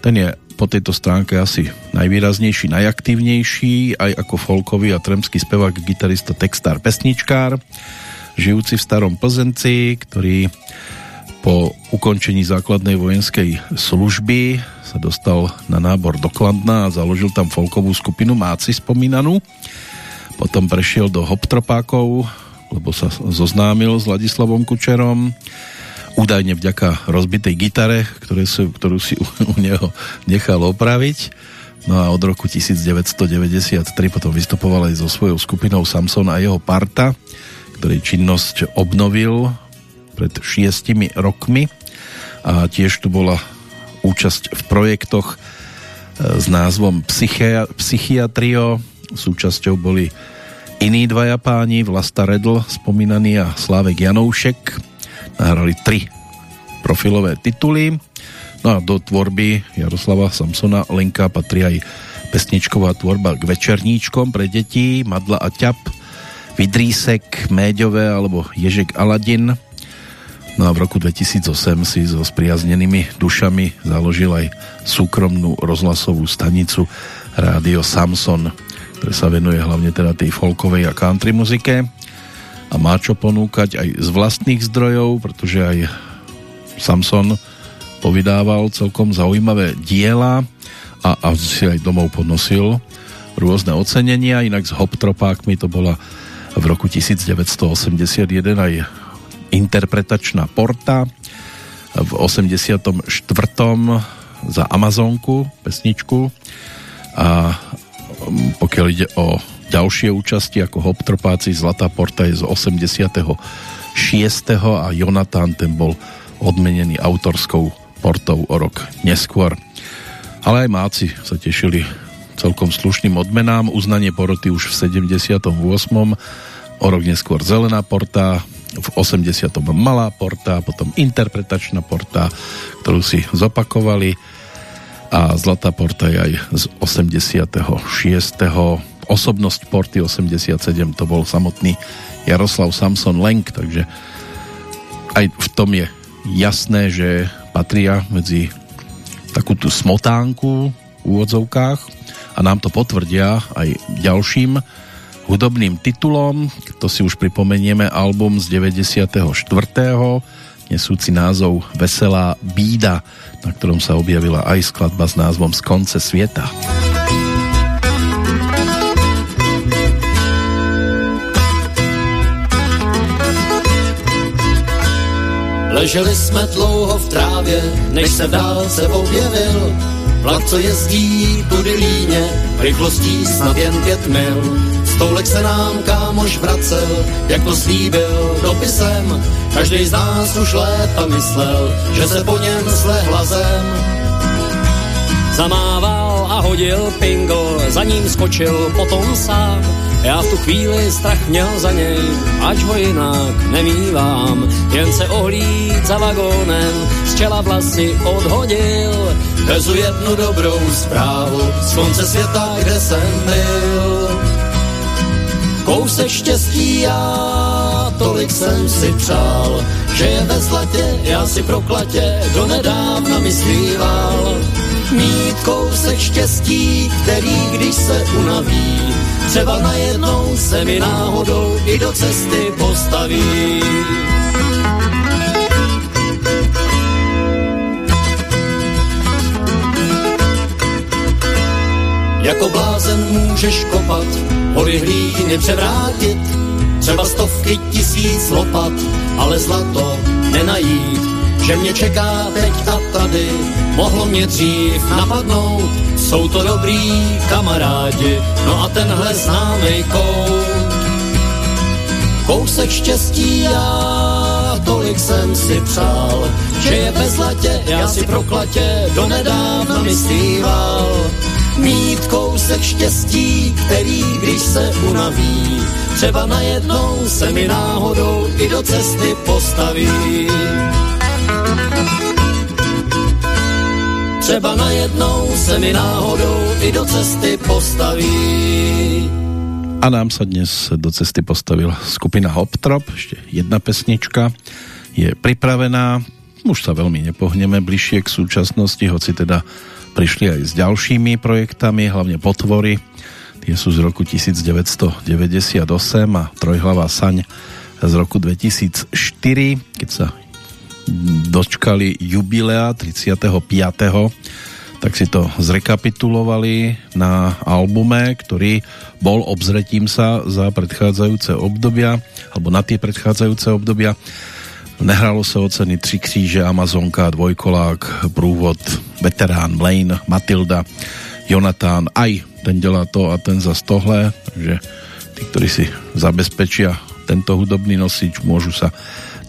Ten je po tejto stránke asi najvýraznejší, najaktívnejší, aj ako folkový a tremský spevák, gitarista, textár, pesničkár, žijúci v starom Plzenci, ktorý po ukončení základnej vojenskej služby sa dostal na nábor do Kladna a založil tam folkovú skupinu Máci spomínanú. Potom prešiel do Hoptropákov, lebo sa zoznámil s Ladislavom Kučerom. Údajne vďaka rozbitej gitare, ktoré sú, ktorú si u, u neho nechal opraviť. No a od roku 1993 potom vystupoval aj so svojou skupinou Samson a jeho parta, ktorej činnosť obnovil pred šiestimi rokmi a tiež tu bola účasť v projektoch e, s názvom Psychia, Psychiatrio. Súčasťou boli iní dvaja páni, Vlasta Redl, spomínaný a Slávek Janoušek. Nahrali tri profilové tituly. No a do tvorby Jaroslava Samsona Lenka patrí aj pesničková tvorba k večerníčkom pre deti Madla a ťap, Vidrísek, Méďové alebo Ježek Aladin No a v roku 2008 si so spriaznenými dušami založil aj súkromnú rozhlasovú stanicu Rádio Samson, ktoré sa venuje hlavne teda tej folkovej a country muzike. A má čo ponúkať aj z vlastných zdrojov, pretože aj Samson povydával celkom zaujímavé diela a, a si aj domov podnosil rôzne ocenenia, inak s Hoptropákmi to bola v roku 1981 aj interpretačná porta v 84. za Amazonku pesničku a pokiaľ ide o ďalšie účasti ako Hoptropáci Zlatá porta je z 86. a Jonatán ten bol odmenený autorskou portou o rok neskôr. Ale aj máci sa tešili celkom slušným odmenám. Uznanie poroty už v 78. O rok neskôr zelená porta, v 80. malá porta, potom interpretačná porta, ktorú si zopakovali a Zlatá porta je aj z 86. Osobnosť porty 87 to bol samotný Jaroslav Samson Lenk, takže aj v tom je jasné, že patria medzi takú tú smotánku v úvodzovkách a nám to potvrdia aj ďalším hudobným titulom. To si už pripomenieme album z 94. nesúci názov Veselá bída na ktorom sa objavila aj skladba s názvom Z konce sveta. Leželi jsme dlouho v trávě, než se v dálce objevil Vlak, co jezdí tudy líně, rychlostí snad jen pět mil. Stoulek se nám kámoš vracel, jak to slíbil dopisem. Každý z nás už léta myslel, že se po něm slehla zem. Zamával a hodil pingo, za ním skočil potom sám. Já v tu chvíli strach měl za něj, ať ho jinak nemývám. Jen se ohlíd za vagónem, z čela vlasy odhodil. Vezu jednu dobrou zprávu, z konce světa, kde jsem byl. Kousek štěstí já, tolik jsem si přál, že je ve zlatě, já si proklatě do nedávna myslíval. Mít kousek štěstí, který když se unaví, třeba najednou se mi náhodou i do cesty postaví. Jako blázen můžeš kopat, hory hlíny převrátit, třeba stovky tisíc lopat, ale zlato nenajít. Že mě čeká teď a tady, mohlo mě dřív napadnout, jsou to dobrý kamarádi, no a tenhle známý kout. Kousek štěstí já, tolik jsem si přál, že je ve zlatě, já si proklatě do nedávna myslíval mít kousek štěstí, který když se unaví, třeba najednou se mi náhodou i do cesty postaví. Třeba najednou se mi náhodou i do cesty postaví. A nám sa dnes do cesty postavila skupina Hoptrop, ešte jedna pesnička je pripravená. Už sa veľmi nepohneme bližšie k súčasnosti, hoci teda prišli aj s ďalšími projektami, hlavne potvory. Tie sú z roku 1998 a Trojhlavá saň z roku 2004, keď sa dočkali jubilea 35 tak si to zrekapitulovali na albume, ktorý bol obzretím sa za predchádzajúce obdobia, alebo na tie predchádzajúce obdobia. Nehralo sa o ceny Tři kříže, Amazonka, Dvojkolák, Prúvod, Veterán, Blaine, Matilda, Jonatán, aj ten delá to a ten za tohle, takže tí, ktorí si zabezpečia tento hudobný nosič, môžu sa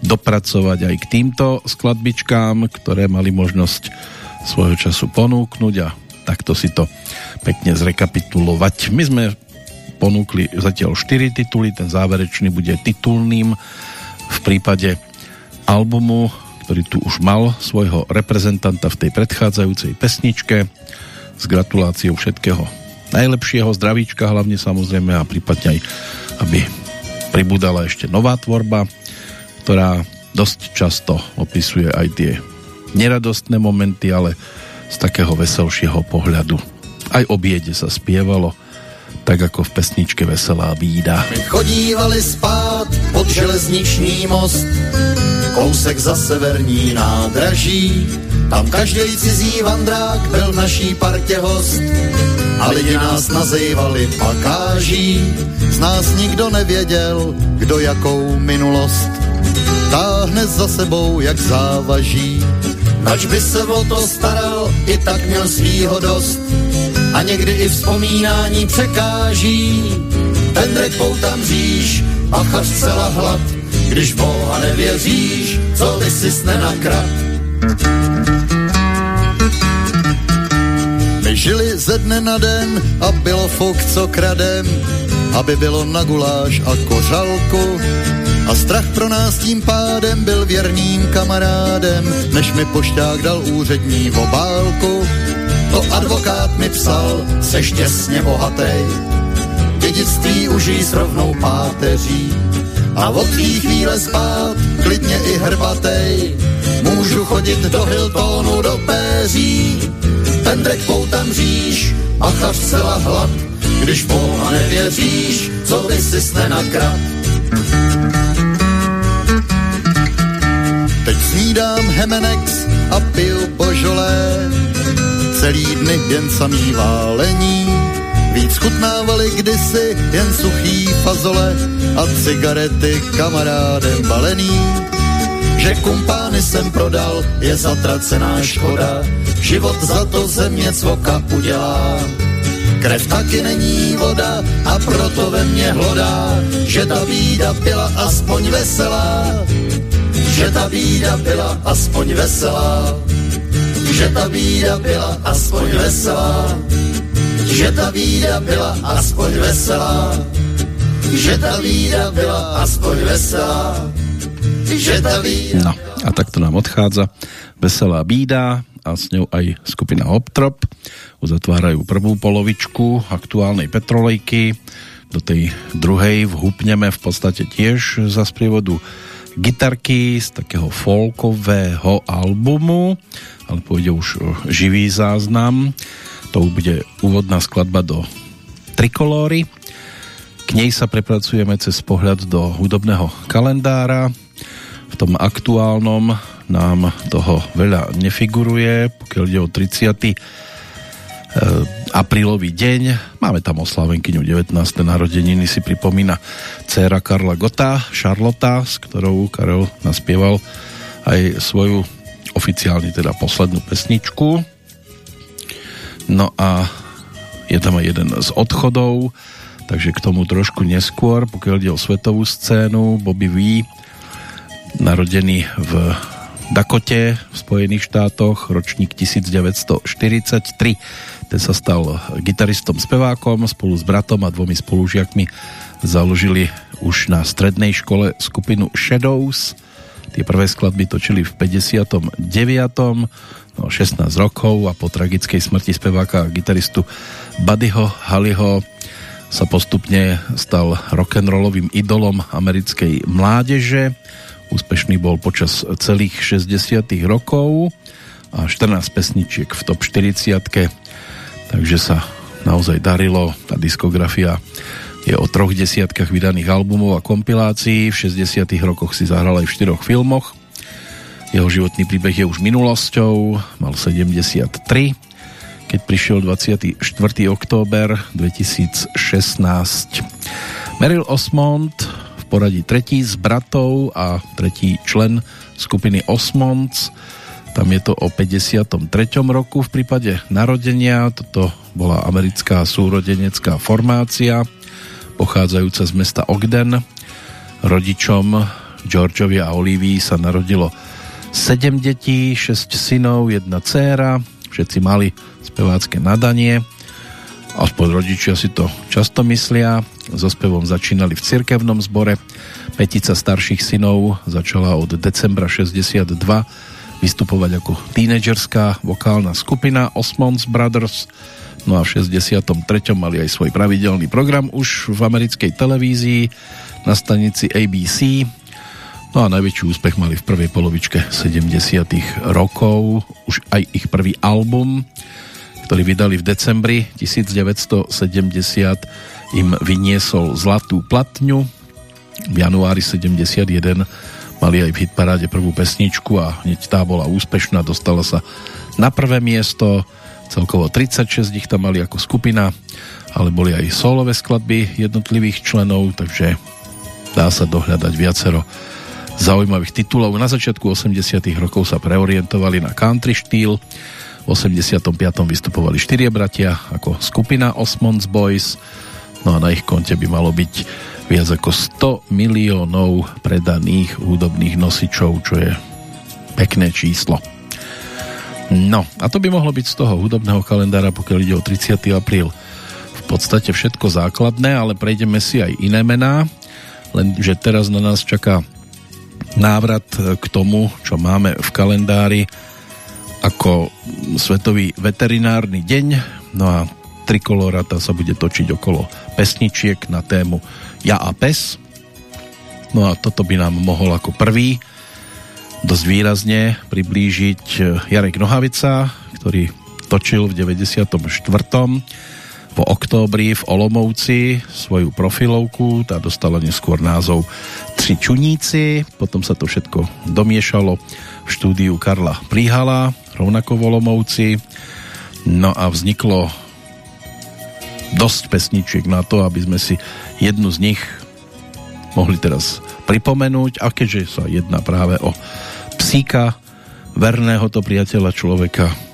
dopracovať aj k týmto skladbičkám, ktoré mali možnosť svojho času ponúknuť a takto si to pekne zrekapitulovať. My sme ponúkli zatiaľ 4 tituly, ten záverečný bude titulným v prípade albumu, ktorý tu už mal svojho reprezentanta v tej predchádzajúcej pesničke s gratuláciou všetkého najlepšieho, zdravíčka hlavne samozrejme a prípadne aj, aby pribudala ešte nová tvorba, ktorá dosť často opisuje aj tie neradostné momenty, ale z takého veselšieho pohľadu. Aj o biede sa spievalo, tak ako v pesničke Veselá bída. Chodívali spát pod železniční most kousek za severní nádraží. Tam každý cizí vandrák byl v naší partě host a lidi nás nazývali pakáží. Z nás nikdo nevěděl, kdo jakou minulost táhne za sebou jak závaží. Ač by se o to staral, i tak měl svýho dost a někdy i vzpomínání překáží. Ten drek tam říš, pachař celá hlad, když Boha nevěříš, co by si nenakrát. My žili ze dne na den a bylo fuk co kradem, aby bylo na guláš a kořalku. A strach pro nás tím pádem byl věrným kamarádem, než mi pošťák dal úřední obálku. To advokát mi psal, se šťastně bohatý, dědictví užij s rovnou páteří. A od té chvíle spát, klidně i hrbatej, můžu chodit do Hiltonu, do péří. Pendrek poutam říš, bachař celá hlad, když Boha nevěříš, co by si nenakrát. Teď snídám Hemenex a piju božolé, celý dny jen samý válení. Víc chutnávali kdysi jen suchý fazole a cigarety kamarádem balený. Že kumpány jsem prodal, je zatracená škoda, život za to země cvoka udělá. Krev taky není voda a proto ve mně hlodá, že ta bída byla aspoň veselá. Že ta bída byla aspoň veselá. Že ta bída byla aspoň veselá. Že ta bída byla aspoň veselá. Že ta bída byla aspoň veselá. Že ta bída... No, a takto nám odchádza Veselá bída a s ňou aj skupina Optrop. Uzatvárajú prvú polovičku aktuálnej Petrolejky. Do tej druhej vhupneme v podstate tiež za sprievodu gitarky z takého folkového albumu, ale pôjde už živý záznam. To bude úvodná skladba do Trikolóry. K nej sa prepracujeme cez pohľad do hudobného kalendára. V tom aktuálnom nám toho veľa nefiguruje, pokiaľ ide o 30 aprílový deň. Máme tam oslavenkyňu 19. narodeniny si pripomína dcéra Karla Gota, Charlotta, s ktorou Karel naspieval aj svoju oficiálne teda poslednú pesničku. No a je tam aj jeden z odchodov, takže k tomu trošku neskôr, pokiaľ ide o svetovú scénu, Bobby V, narodený v Dakote v Spojených štátoch, ročník 1943 ten sa stal gitaristom, spevákom, spolu s bratom a dvomi spolužiakmi založili už na strednej škole skupinu Shadows. Tie prvé skladby točili v 59. No, 16 rokov a po tragickej smrti speváka a gitaristu Buddyho Halliho sa postupne stal rock'n'rollovým idolom americkej mládeže. Úspešný bol počas celých 60 rokov a 14 pesničiek v top 40 takže sa naozaj darilo. Tá diskografia je o troch desiatkách vydaných albumov a kompilácií. V 60 rokoch si zahral aj v štyroch filmoch. Jeho životný príbeh je už minulosťou. Mal 73, keď prišiel 24. október 2016. Meryl Osmond v poradí tretí z bratov a tretí člen skupiny Osmonds tam je to o 53. roku v prípade narodenia. Toto bola americká súrodenecká formácia, pochádzajúca z mesta Ogden. Rodičom Georgeovi a Olivii sa narodilo 7 detí, 6 synov, jedna dcéra. Všetci mali spevácké nadanie. Aspoň rodičia si to často myslia. So spevom začínali v cirkevnom zbore. Petica starších synov začala od decembra 62 vystupovať ako tínedžerská vokálna skupina Osmonds Brothers no a v 63. mali aj svoj pravidelný program už v americkej televízii na stanici ABC no a najväčší úspech mali v prvej polovičke 70. rokov už aj ich prvý album ktorý vydali v decembri 1970 im vyniesol zlatú platňu. V januári 71 mali aj v hitparáde prvú pesničku a hneď tá bola úspešná, dostala sa na prvé miesto, celkovo 36 ich tam mali ako skupina, ale boli aj solové skladby jednotlivých členov, takže dá sa dohľadať viacero zaujímavých titulov. Na začiatku 80 rokov sa preorientovali na country štýl, v 85. vystupovali štyrie bratia ako skupina Osmonds Boys, no a na ich konte by malo byť viac ako 100 miliónov predaných hudobných nosičov, čo je pekné číslo. No, a to by mohlo byť z toho hudobného kalendára, pokiaľ ide o 30. apríl. V podstate všetko základné, ale prejdeme si aj iné mená, lenže teraz na nás čaká návrat k tomu, čo máme v kalendári ako Svetový veterinárny deň. No a trikolora tá sa bude točiť okolo pesničiek na tému Ja a pes. No a toto by nám mohol ako prvý dosť výrazne priblížiť Jarek Nohavica, ktorý točil v 94. v októbri v Olomovci svoju profilovku, tá dostala neskôr názov Tři čuníci, potom sa to všetko domiešalo v štúdiu Karla Príhala, rovnako v Olomovci, no a vzniklo dosť pesničiek na to, aby sme si jednu z nich mohli teraz pripomenúť a keďže sa jedná práve o psíka, verného to priateľa človeka,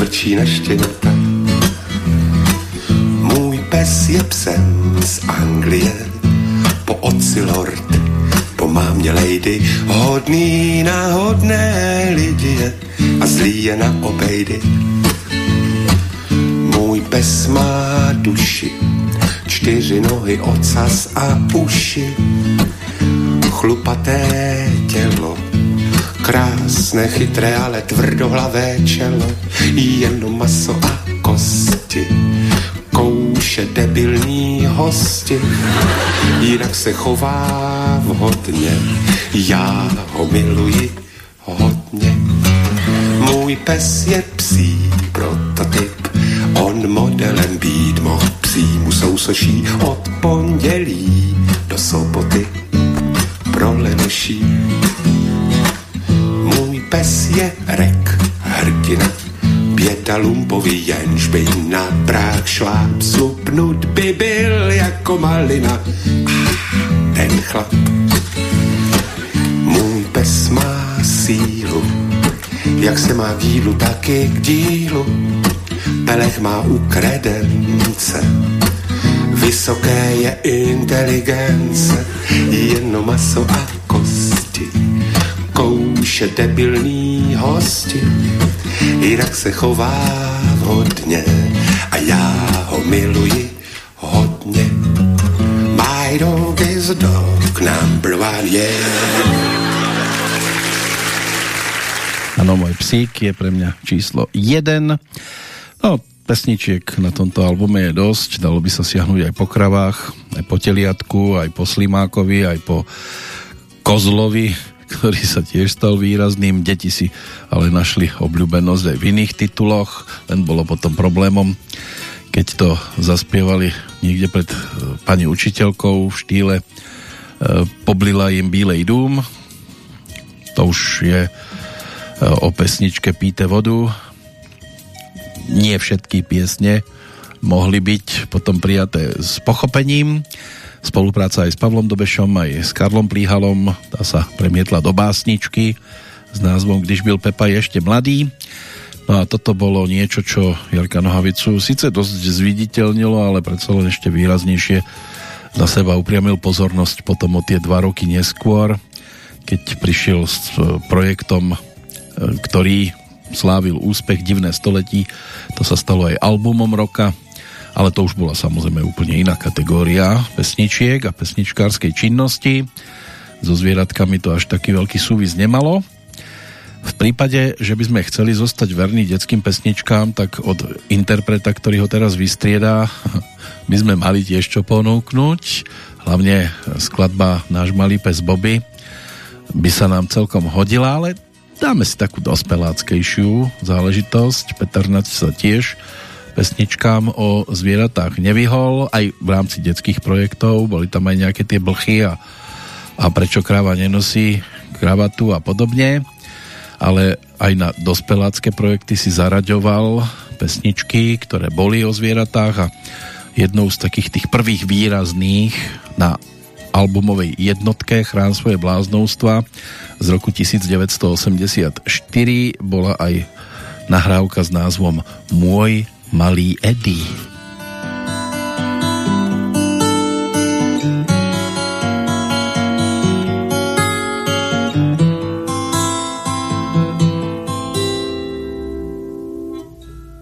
vrčí na štěňata. Můj pes je psem z Anglie, po oci lord, po mámě lady, hodný na hodné lidi je a zlý je na obejdy. Můj pes má duši, čtyři nohy, ocas a uši, chlupaté tělo, Krásné, chytré, ale tvrdohlavé čelo, jenom maso a kosti. Kouše debilní hosti, jinak se chová vhodně. Já ho miluji hodně. Můj pes je psí prototyp, on modelem být mohl psímu sousoší od pondělí do soboty pro lenoší pes je rek, hrdina, běda lumpovi, jenž by na práh šláp, slupnut by byl jako malina. Ah, ten chlap, můj pes má sílu, jak se má k tak i k dílu. Pelech má u kredence, vysoké je inteligence, jenom maso a kouše debilní hosti, jinak se chová hodně a já ho miluji hodně. My dog is dog number one, yeah. Ano, môj psík je pre mňa číslo 1. No, pesničiek na tomto albume je dosť, dalo by sa siahnuť aj po kravách, aj po teliatku, aj po slimákovi, aj po kozlovi, ktorý sa tiež stal výrazným. Deti si ale našli obľúbenosť aj v iných tituloch, len bolo potom problémom, keď to zaspievali niekde pred e, pani učiteľkou v štýle e, Poblila im Bílej dům. To už je e, o pesničke Píte vodu. Nie všetky piesne mohli byť potom prijaté s pochopením Spolupráca aj s Pavlom Dobešom, aj s Karlom Plíhalom, tá sa premietla do básničky s názvom Když byl Pepa ešte mladý. No a toto bolo niečo, čo Jarka Nohavicu síce dosť zviditeľnilo, ale predsa len ešte výraznejšie na seba upriamil pozornosť potom o tie dva roky neskôr, keď prišiel s projektom, e, ktorý slávil úspech Divné století. To sa stalo aj albumom roka ale to už bola samozrejme úplne iná kategória pesničiek a pesničkárskej činnosti. So zvieratkami to až taký veľký súvis nemalo. V prípade, že by sme chceli zostať verní detským pesničkám, tak od interpreta, ktorý ho teraz vystriedá, by sme mali tiež čo ponúknuť. Hlavne skladba Náš malý pes Bobby by sa nám celkom hodila, ale dáme si takú dospeláckejšiu záležitosť. Peter Nať sa tiež pesničkám o zvieratách nevyhol, aj v rámci detských projektov, boli tam aj nejaké tie blchy a, a prečo kráva nenosí kravatu a podobne, ale aj na dospelácké projekty si zaraďoval pesničky, ktoré boli o zvieratách a jednou z takých tých prvých výrazných na albumovej jednotke Chrán svoje bláznovstva z roku 1984 bola aj nahrávka s názvom Môj malý Eddie.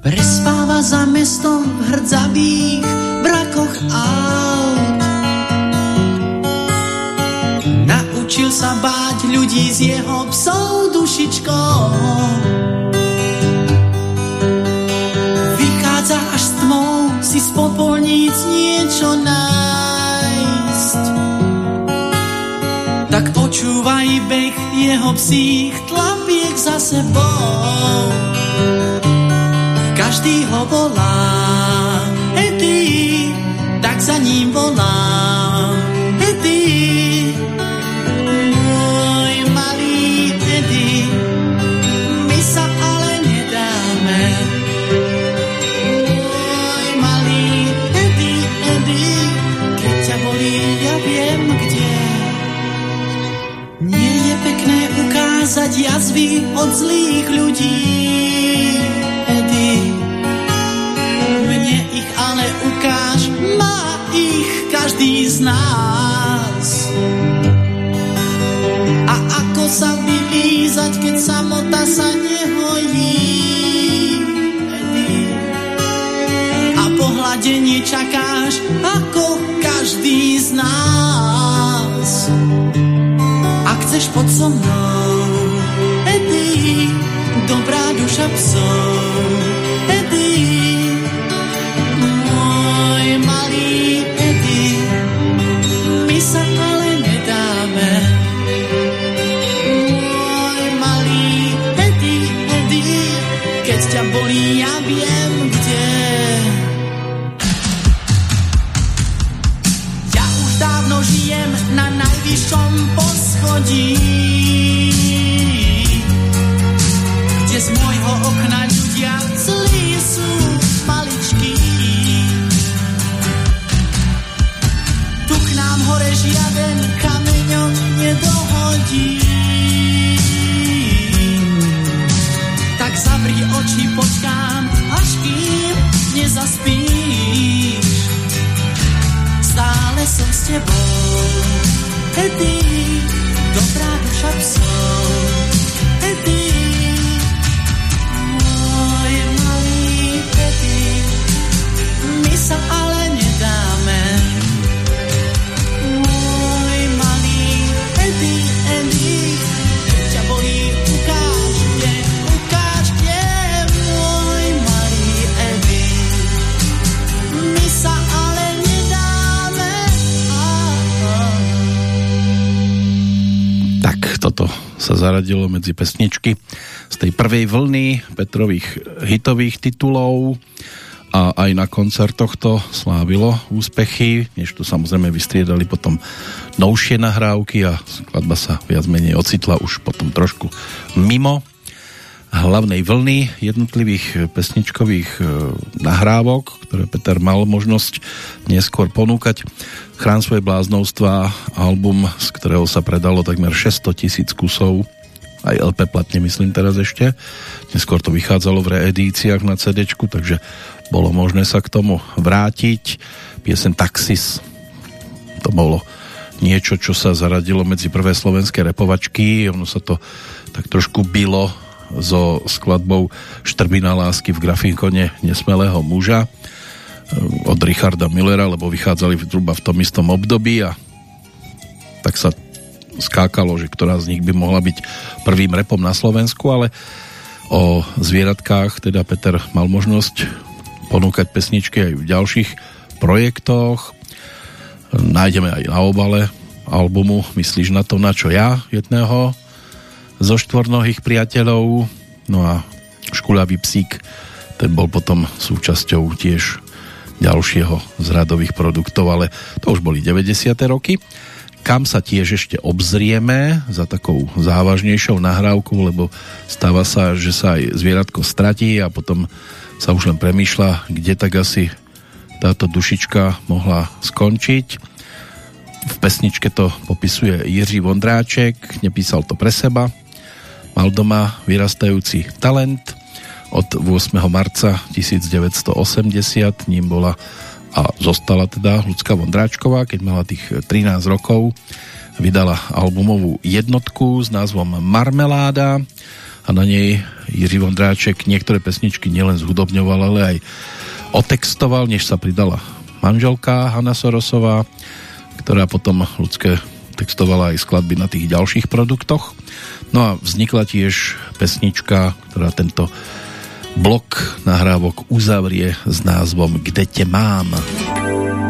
Prespáva za mestom v hrdzavých brakoch aut. Naučil sa báť ľudí s jeho psou dušičkou. Popolníc niečo nájsť. Tak počúvaj beh jeho psích tlapiek za sebou každý ho volá. Edy, tak za ním volá. Ukázať jazvy od zlých ľudí. Edy, mne ich ale ukáž, má ich každý z nás. A ako sa vylízať, keď samota sa nehojí. Edy, a pohľadenie čakáš, ako každý z nás. Chceš pod so mnou, dobrá duša psov, zaradilo medzi pesničky z tej prvej vlny Petrových hitových titulov a aj na koncertoch to slávilo úspechy, než tu samozrejme vystriedali potom novšie nahrávky a skladba sa viac menej ocitla už potom trošku mimo hlavnej vlny jednotlivých pesničkových e, nahrávok, ktoré Peter mal možnosť neskôr ponúkať. Chrán svoje bláznovstva, album, z ktorého sa predalo takmer 600 tisíc kusov, aj LP platne myslím teraz ešte. Neskôr to vychádzalo v reedíciách na CD, takže bolo možné sa k tomu vrátiť. Piesen Taxis, to bolo niečo, čo sa zaradilo medzi prvé slovenské repovačky, ono sa to tak trošku bylo so skladbou Štrbina lásky v grafinkone Nesmelého muža od Richarda Millera, lebo vychádzali zhruba v tom istom období a tak sa skákalo, že ktorá z nich by mohla byť prvým repom na Slovensku, ale o zvieratkách teda Peter mal možnosť ponúkať pesničky aj v ďalších projektoch. Nájdeme aj na obale albumu Myslíš na to, na čo ja, jedného zo štvornohých priateľov. No a škulavý psík ten bol potom súčasťou tiež ďalšieho z radových produktov, ale to už boli 90. roky kam sa tiež ešte obzrieme za takou závažnejšou nahrávkou, lebo stáva sa, že sa aj zvieratko stratí a potom sa už len premýšľa, kde tak asi táto dušička mohla skončiť. V pesničke to popisuje Jiří Vondráček, nepísal to pre seba. Mal doma vyrastajúci talent. Od 8. marca 1980 ním bola a zostala teda Ľudská Vondráčková, keď mala tých 13 rokov, vydala albumovú jednotku s názvom Marmeláda a na nej Jiří Vondráček niektoré pesničky nielen zhudobňoval, ale aj otextoval, než sa pridala manželka Hanna Sorosová, ktorá potom ľudské textovala aj skladby na tých ďalších produktoch. No a vznikla tiež pesnička, ktorá tento blok nahrávok uzavrie s názvom Kde te mám. Je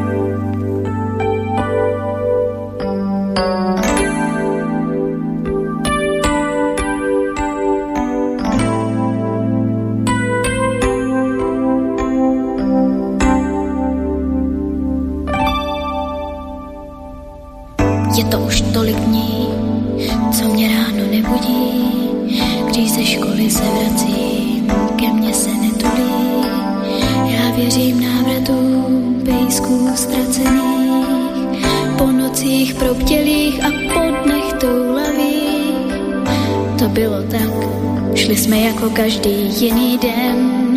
jsme jako každý jiný den,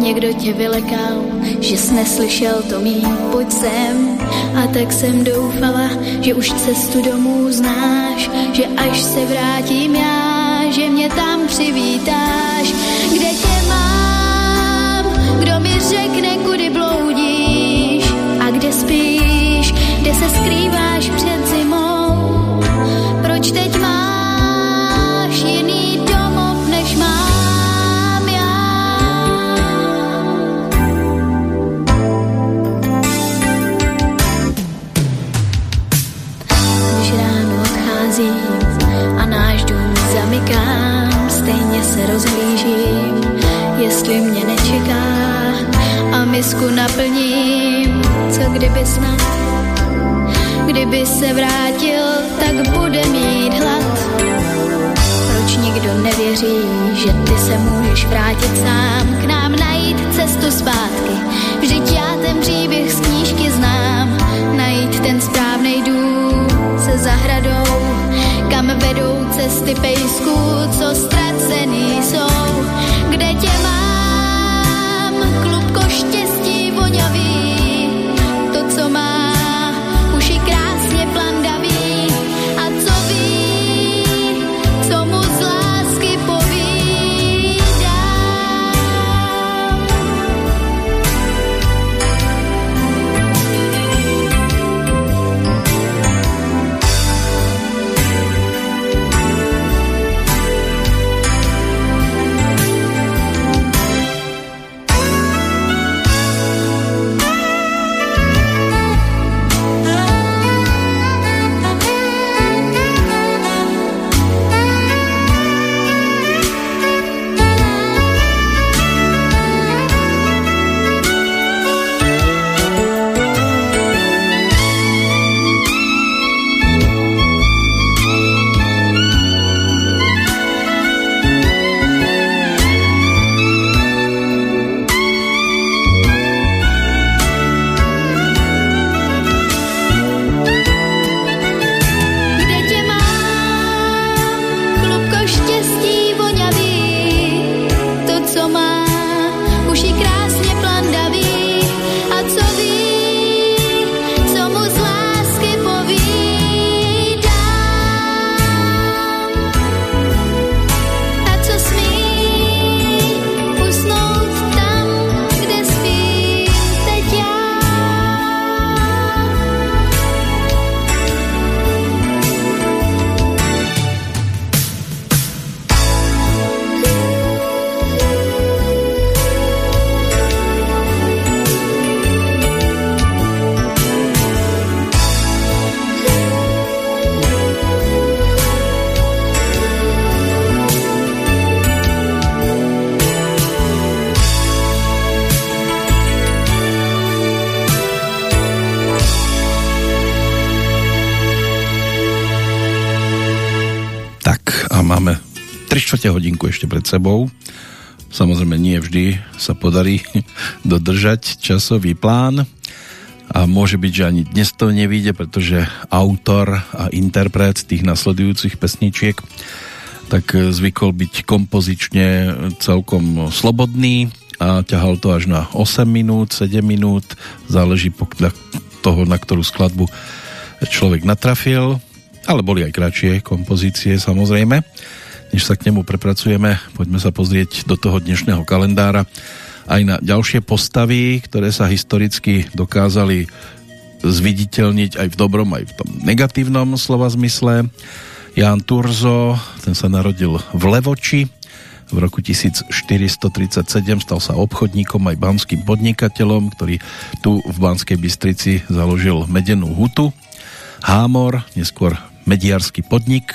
Někdo tě vylekal, že jsi neslyšel to mý, pojď sem. A tak jsem doufala, že už cestu domů znáš, že až se vrátím já, že mě tam přivítáš. Kde tě mám, kdo mi řekne, kudy bloudíš a kde spíš, kde se skrýváš před zimou. Proč teď máš se rozhlížím, jestli mě nečeká a misku naplním, co kdyby snad, kdyby se vrátil, tak bude mít hlad. Proč nikdo nevěří, že ty se můžeš vrátit sám k nám najít cestu zpátky? Vždyť já ten příběh z knížky znám, najít ten správný dům se zahradou, kam vedou cesty pejsků, co ztracený jsou. Kde tě mám, klubko štěstí voňavý, to, co má 3 čtvrte hodinku ešte pred sebou. Samozrejme nie vždy sa podarí dodržať časový plán a môže byť, že ani dnes to nevíde, pretože autor a interpret tých nasledujúcich pesničiek tak zvykol byť kompozične celkom slobodný a ťahal to až na 8 minút, 7 minút, záleží podľa toho, na ktorú skladbu človek natrafil, ale boli aj kratšie kompozície samozrejme. Než sa k nemu prepracujeme, poďme sa pozrieť do toho dnešného kalendára aj na ďalšie postavy, ktoré sa historicky dokázali zviditeľniť aj v dobrom, aj v tom negatívnom slova zmysle. Ján Turzo, ten sa narodil v Levoči, v roku 1437 stal sa obchodníkom aj banským podnikateľom, ktorý tu v Banskej Bystrici založil medenú hutu. Hámor, neskôr mediársky podnik,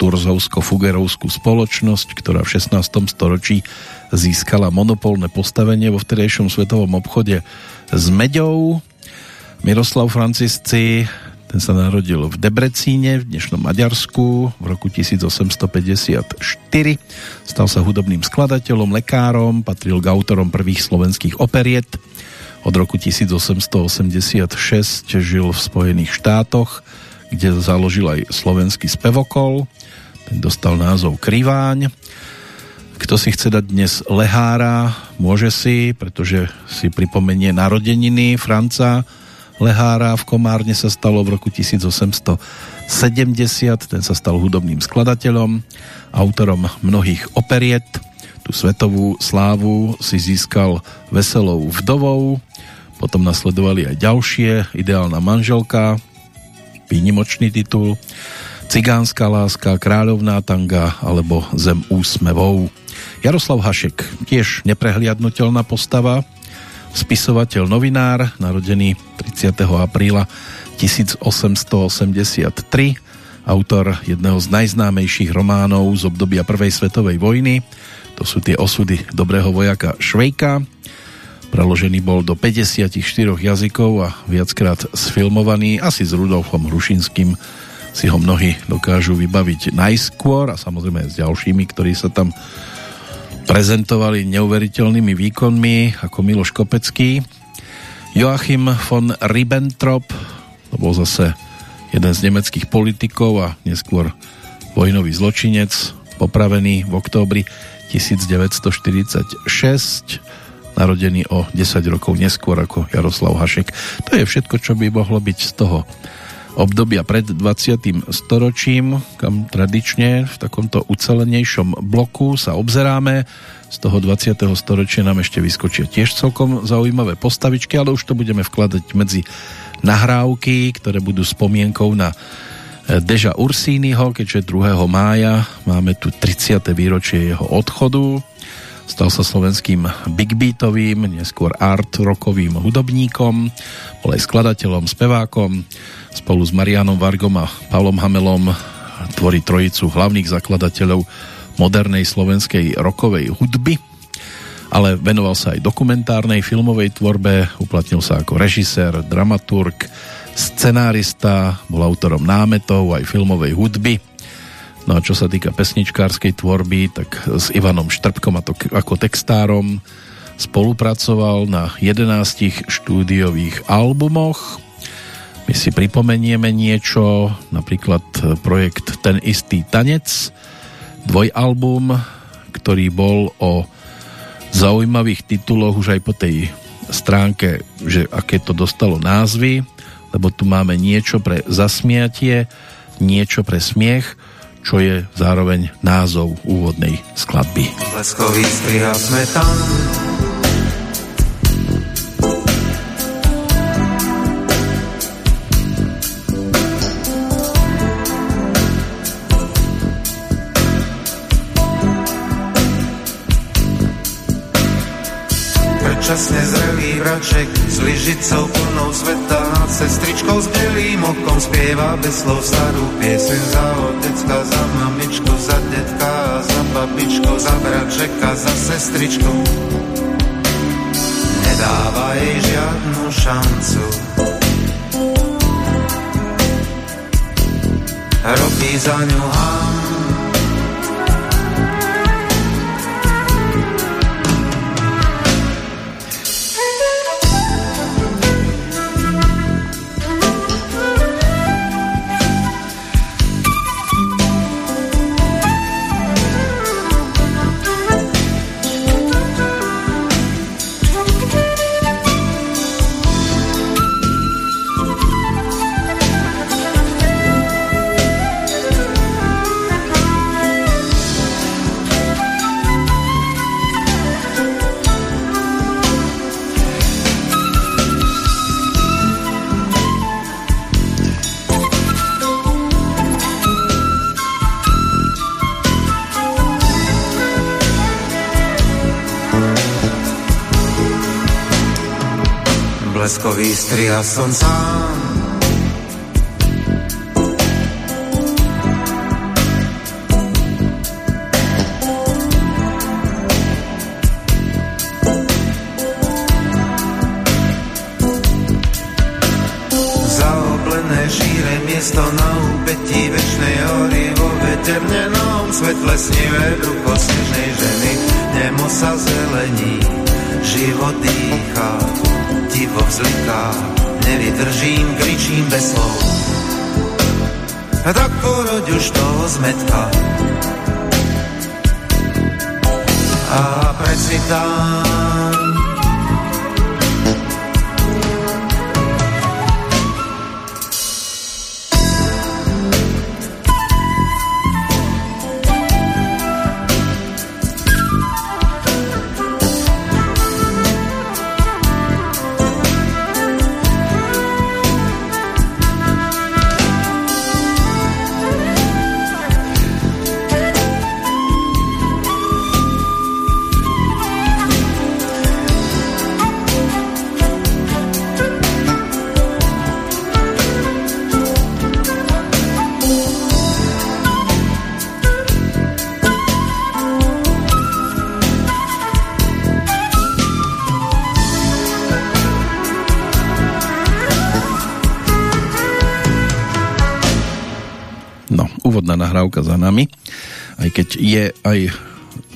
Turzovsko-Fugerovskú spoločnosť, ktorá v 16. storočí získala monopolné postavenie vo vtedejšom svetovom obchode s meďou. Miroslav Francisci ten sa narodil v Debrecíne, v dnešnom Maďarsku v roku 1854. Stal sa hudobným skladateľom, lekárom, patril k autorom prvých slovenských operiet. Od roku 1886 žil v Spojených štátoch, kde založil aj slovenský spevokol. Dostal názov Kriváň. Kto si chce dať dnes lehára, môže si, pretože si pripomenie narodeniny Franca. Lehára v Komárne sa stalo v roku 1870, ten sa stal hudobným skladateľom, autorom mnohých operiet, tú svetovú slávu si získal Veselou vdovou, potom nasledovali aj ďalšie, Ideálna manželka, výnimočný titul, Cigánska láska, Kráľovná tanga alebo Zem úsmevou. Jaroslav Hašek, tiež neprehliadnutelná postava, spisovateľ, novinár, narodený 30. apríla 1883, autor jedného z najznámejších románov z obdobia Prvej svetovej vojny. To sú tie osudy dobrého vojaka Švejka. Preložený bol do 54 jazykov a viackrát sfilmovaný, asi s Rudolfom Hrušinským si ho mnohí dokážu vybaviť najskôr a samozrejme s ďalšími, ktorí sa tam prezentovali neuveriteľnými výkonmi ako Miloš Kopecký. Joachim von Ribbentrop, to bol zase jeden z nemeckých politikov a neskôr vojnový zločinec, popravený v októbri 1946, narodený o 10 rokov neskôr ako Jaroslav Hašek. To je všetko, čo by mohlo byť z toho obdobia pred 20. storočím, kam tradične v takomto ucelenejšom bloku sa obzeráme. Z toho 20. storočia nám ešte vyskočia tiež celkom zaujímavé postavičky, ale už to budeme vkladať medzi nahrávky, ktoré budú spomienkou na eh, Deža Ursínyho, keďže 2. mája máme tu 30. výročie jeho odchodu. Stal sa slovenským big beatovým, neskôr art rockovým hudobníkom, bol aj skladateľom, spevákom, spolu s Marianom Vargom a Pavlom Hamelom tvorí trojicu hlavných zakladateľov modernej slovenskej rokovej hudby, ale venoval sa aj dokumentárnej filmovej tvorbe, uplatnil sa ako režisér, dramaturg, scenárista, bol autorom námetov aj filmovej hudby. No a čo sa týka pesničkárskej tvorby, tak s Ivanom Štrbkom a to ako textárom spolupracoval na 11 štúdiových albumoch, my si pripomenieme niečo, napríklad projekt Ten istý tanec, dvojalbum, ktorý bol o zaujímavých tituloch už aj po tej stránke, že aké to dostalo názvy, lebo tu máme niečo pre zasmiatie, niečo pre smiech, čo je zároveň názov úvodnej skladby. Leskový striha smetan Časne zrelý vraček s lyžicou plnou sveta Sestričkou s belým okom spieva bez slov starú pieseň Za otecka, za mamičku, za detka, za babičku Za bračeka, za sestričku. Nedáva jej žiadnu šancu. Robí za ňu hám bleskový stria som sám. Nahrávka za nami. Aj keď je aj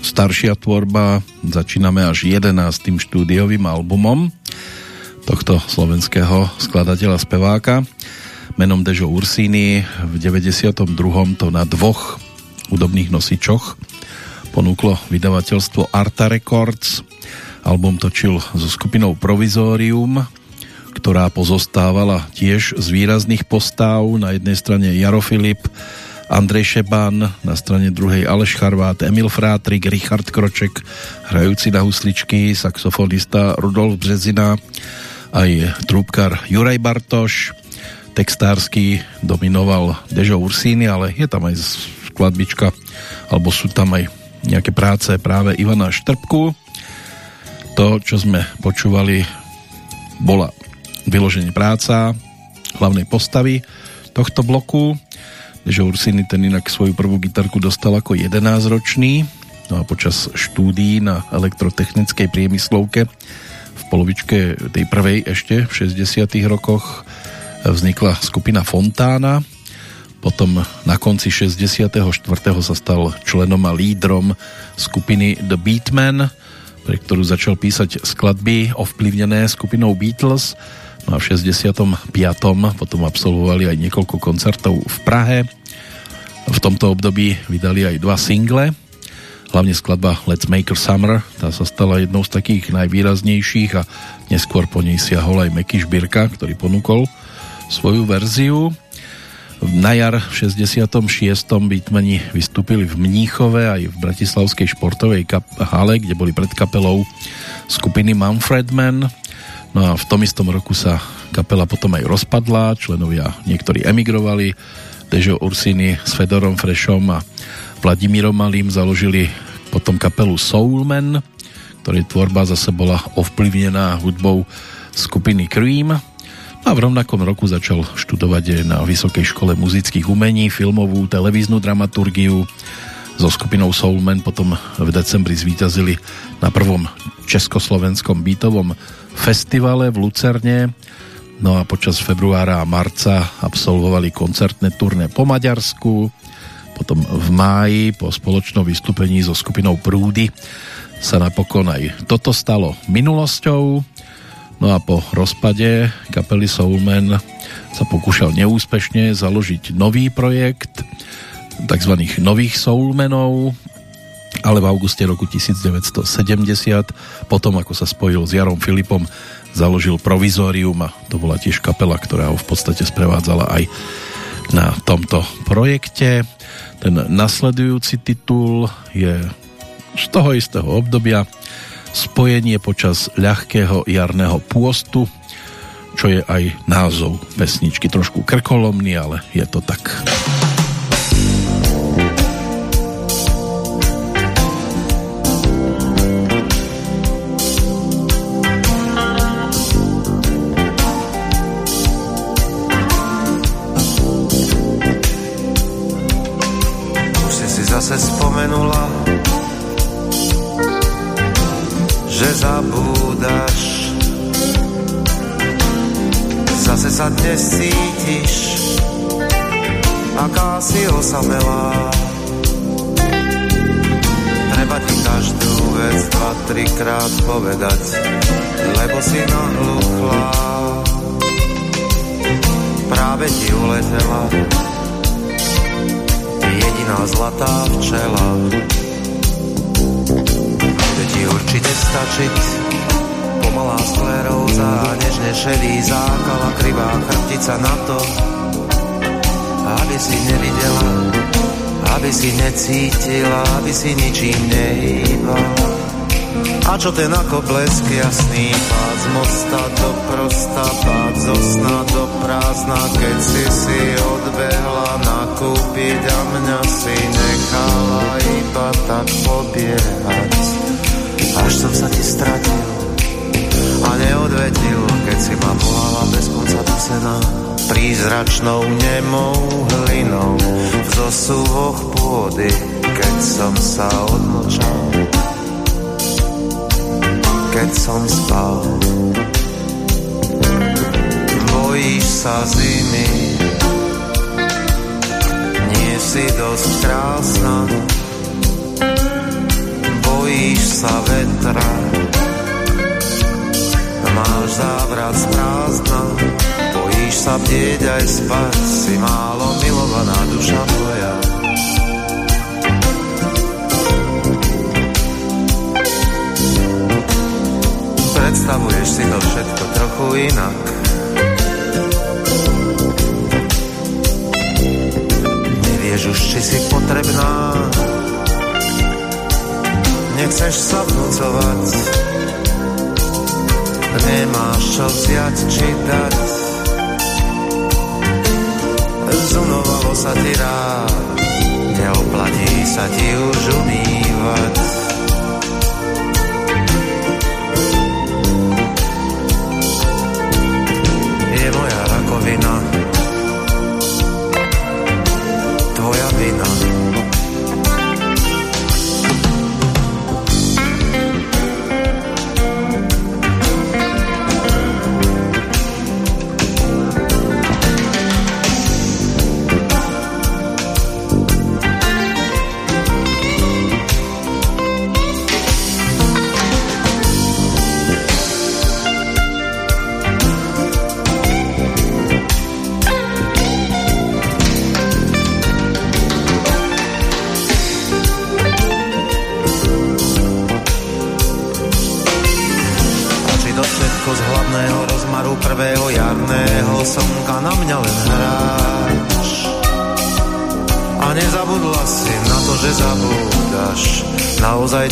staršia tvorba, začíname až 11. štúdiovým albumom tohto slovenského skladateľa speváka menom Dežo Ursini v 92. to na dvoch hudobných nosičoch ponúklo vydavateľstvo Arta Records. Album točil so skupinou Provizorium, ktorá pozostávala tiež z výrazných postáv. Na jednej strane Jaro Filip, Andrej Šeban, na strane druhej Aleš Charvát, Emil Frátrik, Richard Kroček, hrajúci na husličky, saxofonista Rudolf Březina, aj trúbkar Juraj Bartoš, textársky dominoval Dežo Ursíny, ale je tam aj skladbička, alebo sú tam aj nejaké práce práve Ivana Štrbku. To, čo sme počúvali, bola vyloženie práca hlavnej postavy tohto bloku. Že Ursini ten inak svoju prvú gitarku dostal ako 11-ročný no a počas štúdií na elektrotechnickej priemyslovke v polovičke tej prvej ešte v 60 rokoch vznikla skupina Fontána potom na konci 64. sa stal členom a lídrom skupiny The Beatmen, pre ktorú začal písať skladby ovplyvnené skupinou Beatles A v 65. potom absolvovali aj niekoľko koncertov v Prahe. V tomto období vydali aj dva single, hlavne skladba Let's Make a Summer, tá sa stala jednou z takých najvýraznejších a neskôr po nej siahol aj Meky Šbírka, ktorý ponúkol svoju verziu. Na jar v 66. Beatmeni vystúpili v Mníchove aj v Bratislavskej športovej hale, kde boli pred kapelou skupiny Manfredman. No a v tom istom roku sa kapela potom aj rozpadla, členovia niektorí emigrovali, Dežo Ursini s Fedorom Frešom a Vladimírom Malým založili potom kapelu Soulman, ktorej tvorba zase bola ovplyvnená hudbou skupiny Cream. No a v rovnakom roku začal študovať na Vysokej škole muzických umení, filmovú, televíznu dramaturgiu. So skupinou Soulman potom v decembri zvíťazili na prvom československom bytovom festivale v Lucerne. No a počas februára a marca absolvovali koncertné turné po Maďarsku. Potom v máji po spoločnom vystúpení so skupinou Prúdy sa napokon aj toto stalo minulosťou. No a po rozpade kapely Soulman sa pokúšal neúspešne založiť nový projekt tzv. nových Soulmenov, ale v auguste roku 1970 potom ako sa spojil s Jarom Filipom založil Provizorium a to bola tiež kapela, ktorá ho v podstate sprevádzala aj na tomto projekte. Ten nasledujúci titul je z toho istého obdobia Spojenie počas ľahkého jarného pôstu, čo je aj názov pesničky. Trošku krkolomný, ale je to tak. Si necítila, aby si ničím nehýbala. A čo ten ako blesk jasný pád z mosta do prosta, pád zo sna do prázdna, keď si si odbehla nakúpiť a mňa si nechala iba tak pobiehať. Až som sa ti stratil a neodvetil, keď si ma volala bez konca dusená prízračnou nemou hlinou v zosúvoch pôdy, keď som sa odmlčal keď som spal. Bojíš sa zimy, nie si dosť krásna. Bojíš sa vetra, máš závrat z prázdna. Bojíš sa bdieť aj spať, si málo milovaná duša moja. predstavuješ si to všetko trochu inak. Nevieš už, či si potrebná, nechceš sa vnúcovať, nemáš čo vziať či dať. Sa ti rád, neoplatí sa ti už umývať.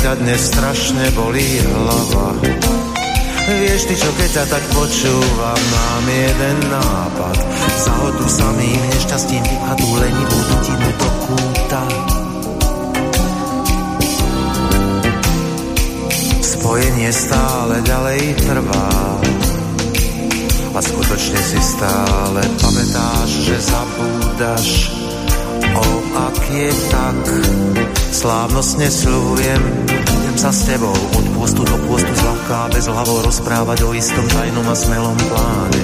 Dnes strašne bolí hlava. Vieš ty čo, keď ťa tak počúvam, mám jeden nápad. Zahodu samým nešťastím a tú lenivú dutinu do kúta. Spojenie stále ďalej trvá. A skutočne si stále pamätáš, že zabúdaš O ak je tak, slávnostne slújem, budem sa s tebou od postu do postu zľahká bez hlavou rozprávať o istom tajnom a smelom pláne.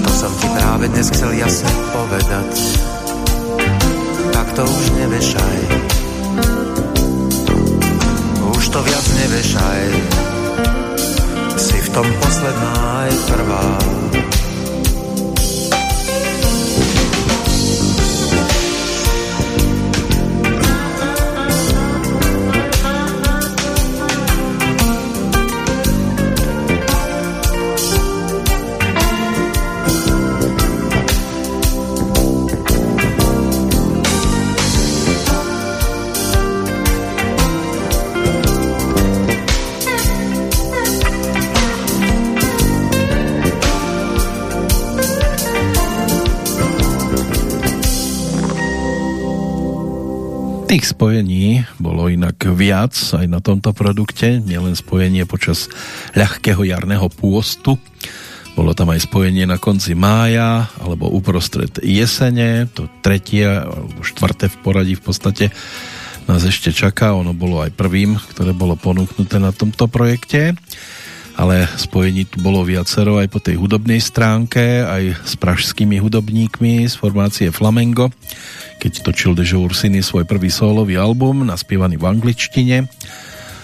To som ti práve dnes chcel jasne povedať, tak to už nevešaj. Už to viac nevešaj, si v tom posledná aj prvá. Spojení bolo inak viac aj na tomto produkte, nielen spojenie počas ľahkého jarného pôstu, bolo tam aj spojenie na konci mája alebo uprostred jesene, to tretie alebo štvrté v poradí v podstate nás ešte čaká, ono bolo aj prvým, ktoré bolo ponúknuté na tomto projekte. Ale spojení tu bolo viacero aj po tej hudobnej stránke, aj s pražskými hudobníkmi z formácie Flamengo, keď točil Dežo Ursiny svoj prvý solový album, naspievaný v angličtine.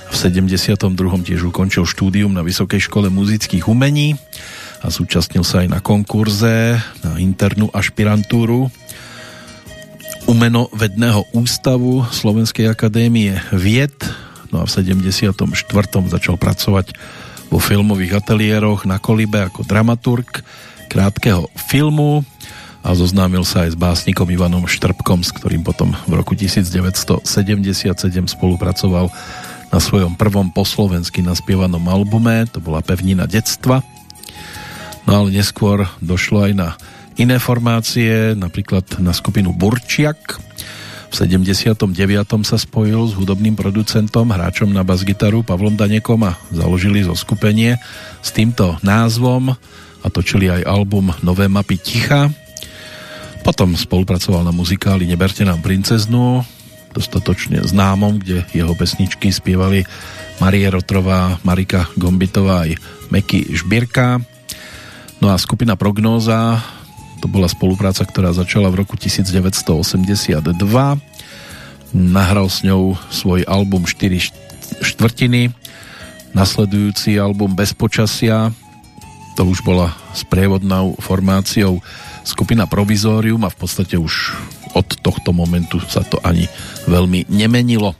V 72. tiež ukončil štúdium na Vysokej škole muzických umení a súčasnil sa aj na konkurze na internú ašpirantúru umenovedného ústavu Slovenskej akadémie vied. No a v 74. začal pracovať vo filmových ateliéroch na Kolibe ako dramaturg krátkeho filmu a zoznámil sa aj s básnikom Ivanom Štrbkom, s ktorým potom v roku 1977 spolupracoval na svojom prvom poslovensky naspievanom albume, to bola Pevnina detstva. No ale neskôr došlo aj na iné formácie, napríklad na skupinu Burčiak, v 79. sa spojil s hudobným producentom, hráčom na basgitaru Pavlom Danekom a založili zo skupenie s týmto názvom a točili aj album Nové mapy ticha. Potom spolupracoval na muzikáli Neberte nám princeznu, dostatočne známom, kde jeho pesničky spievali Marie Rotrová, Marika Gombitová aj Meky Žbírka. No a skupina Prognóza to bola spolupráca, ktorá začala v roku 1982. Nahral s ňou svoj album 4 štvrtiny. Nasledujúci album Bez počasia to už bola sprievodnou formáciou skupina Provizorium a v podstate už od tohto momentu sa to ani veľmi nemenilo.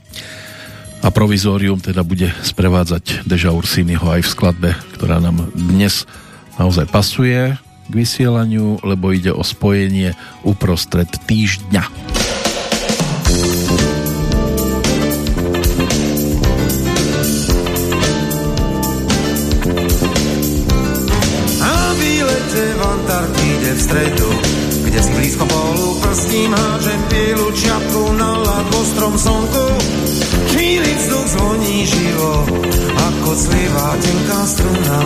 A Provizorium teda bude sprevádzať Deža Ursiniho aj v skladbe, ktorá nám dnes naozaj pasuje k vysielaniu, lebo ide o spojenie uprostred týždňa. V stredu, kde si blízko polu prstím hážem bielu čiapku na ostrom slnku. Číri vzduch zvoní živo, ako clivá tenká struna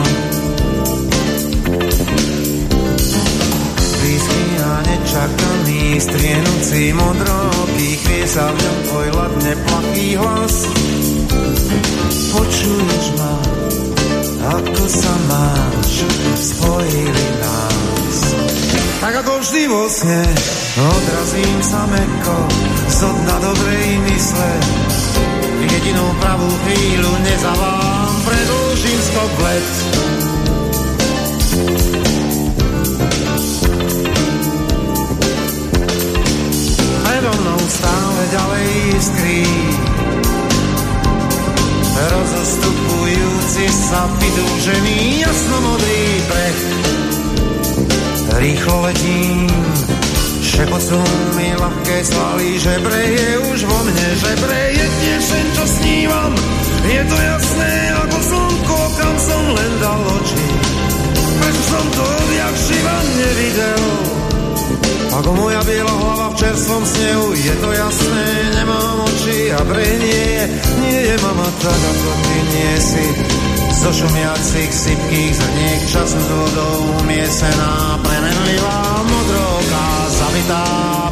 nečakaný, strienúci modroký, chvie v ňom tvoj ladne plaký hlas. Počuješ ma, ako sa máš, spojili nás. Tak ako vždy vo sne, odrazím sa meko, zo dna dobrej mysle. Jedinú pravú chvíľu nezavám, predlžím skok let. Ďalej iskrí. Rozostupujúci sa vydúžený jasnomodrý breh. Rýchlo letím, šepocú mi ľahké svaly, že je už vo mne, že je dnes sen, čo snívam. Je to jasné ako slnko, kam som len dal oči. Prečo som to odjak živa nevidel? Ako moja biela hlava v čerstvom snehu, je to jasné, nemám oči a brenie nie je mama tak, ako ty nie si. Zo šumiacich sypkých zrniek času s vodou umiesená, premenlivá modroká, zavitá,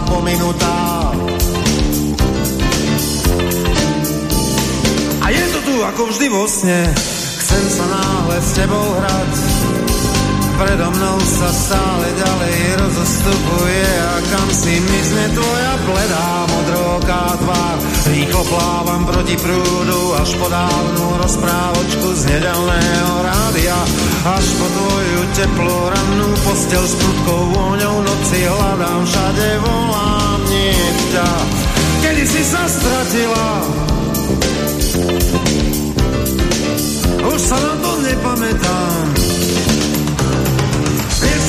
pominutá. A je to tu ako vždy vo sne, chcem sa náhle s tebou hrať, predo mnou sa stále ďalej rozostupuje a kam si mizne tvoja bledá modroká tvár. Rýchlo plávam proti prúdu až po dávnu rozprávočku z nedelného rádia. Až po tvoju teplú rannú postel s prudkou vôňou noci hľadám všade, volám nie ťa. Kedy si sa stratila, už sa na to nepamätám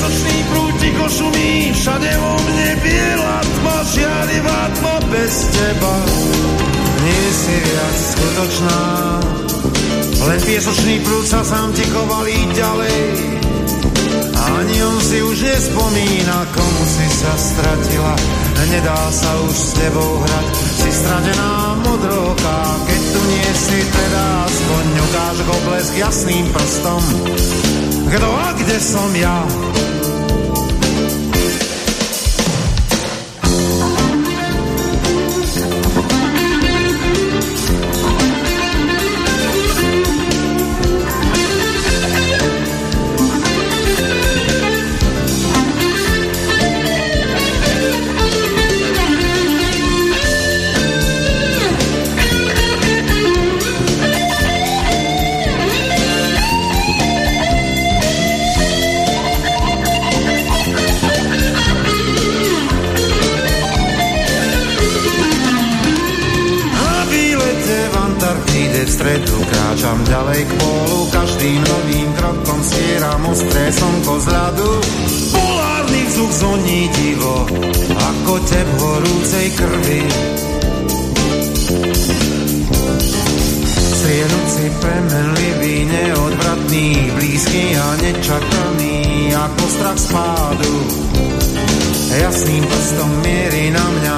Piesočný prútiko šumí, všade vo mne biela tma, žiarivá tma bez teba. Nie si viac skutočná, len piesočný prúd sa sám ti kovalí ďalej. Ani on si už nespomína, komu si sa stratila. Nedá sa už s tebou hrať, si stratená modroká. Keď tu nie si, teda aspoň ukáž blesk jasným prstom. Kto a kde som ja? Nečakaný, ako strach spádu. Jasným prstom mierí na mňa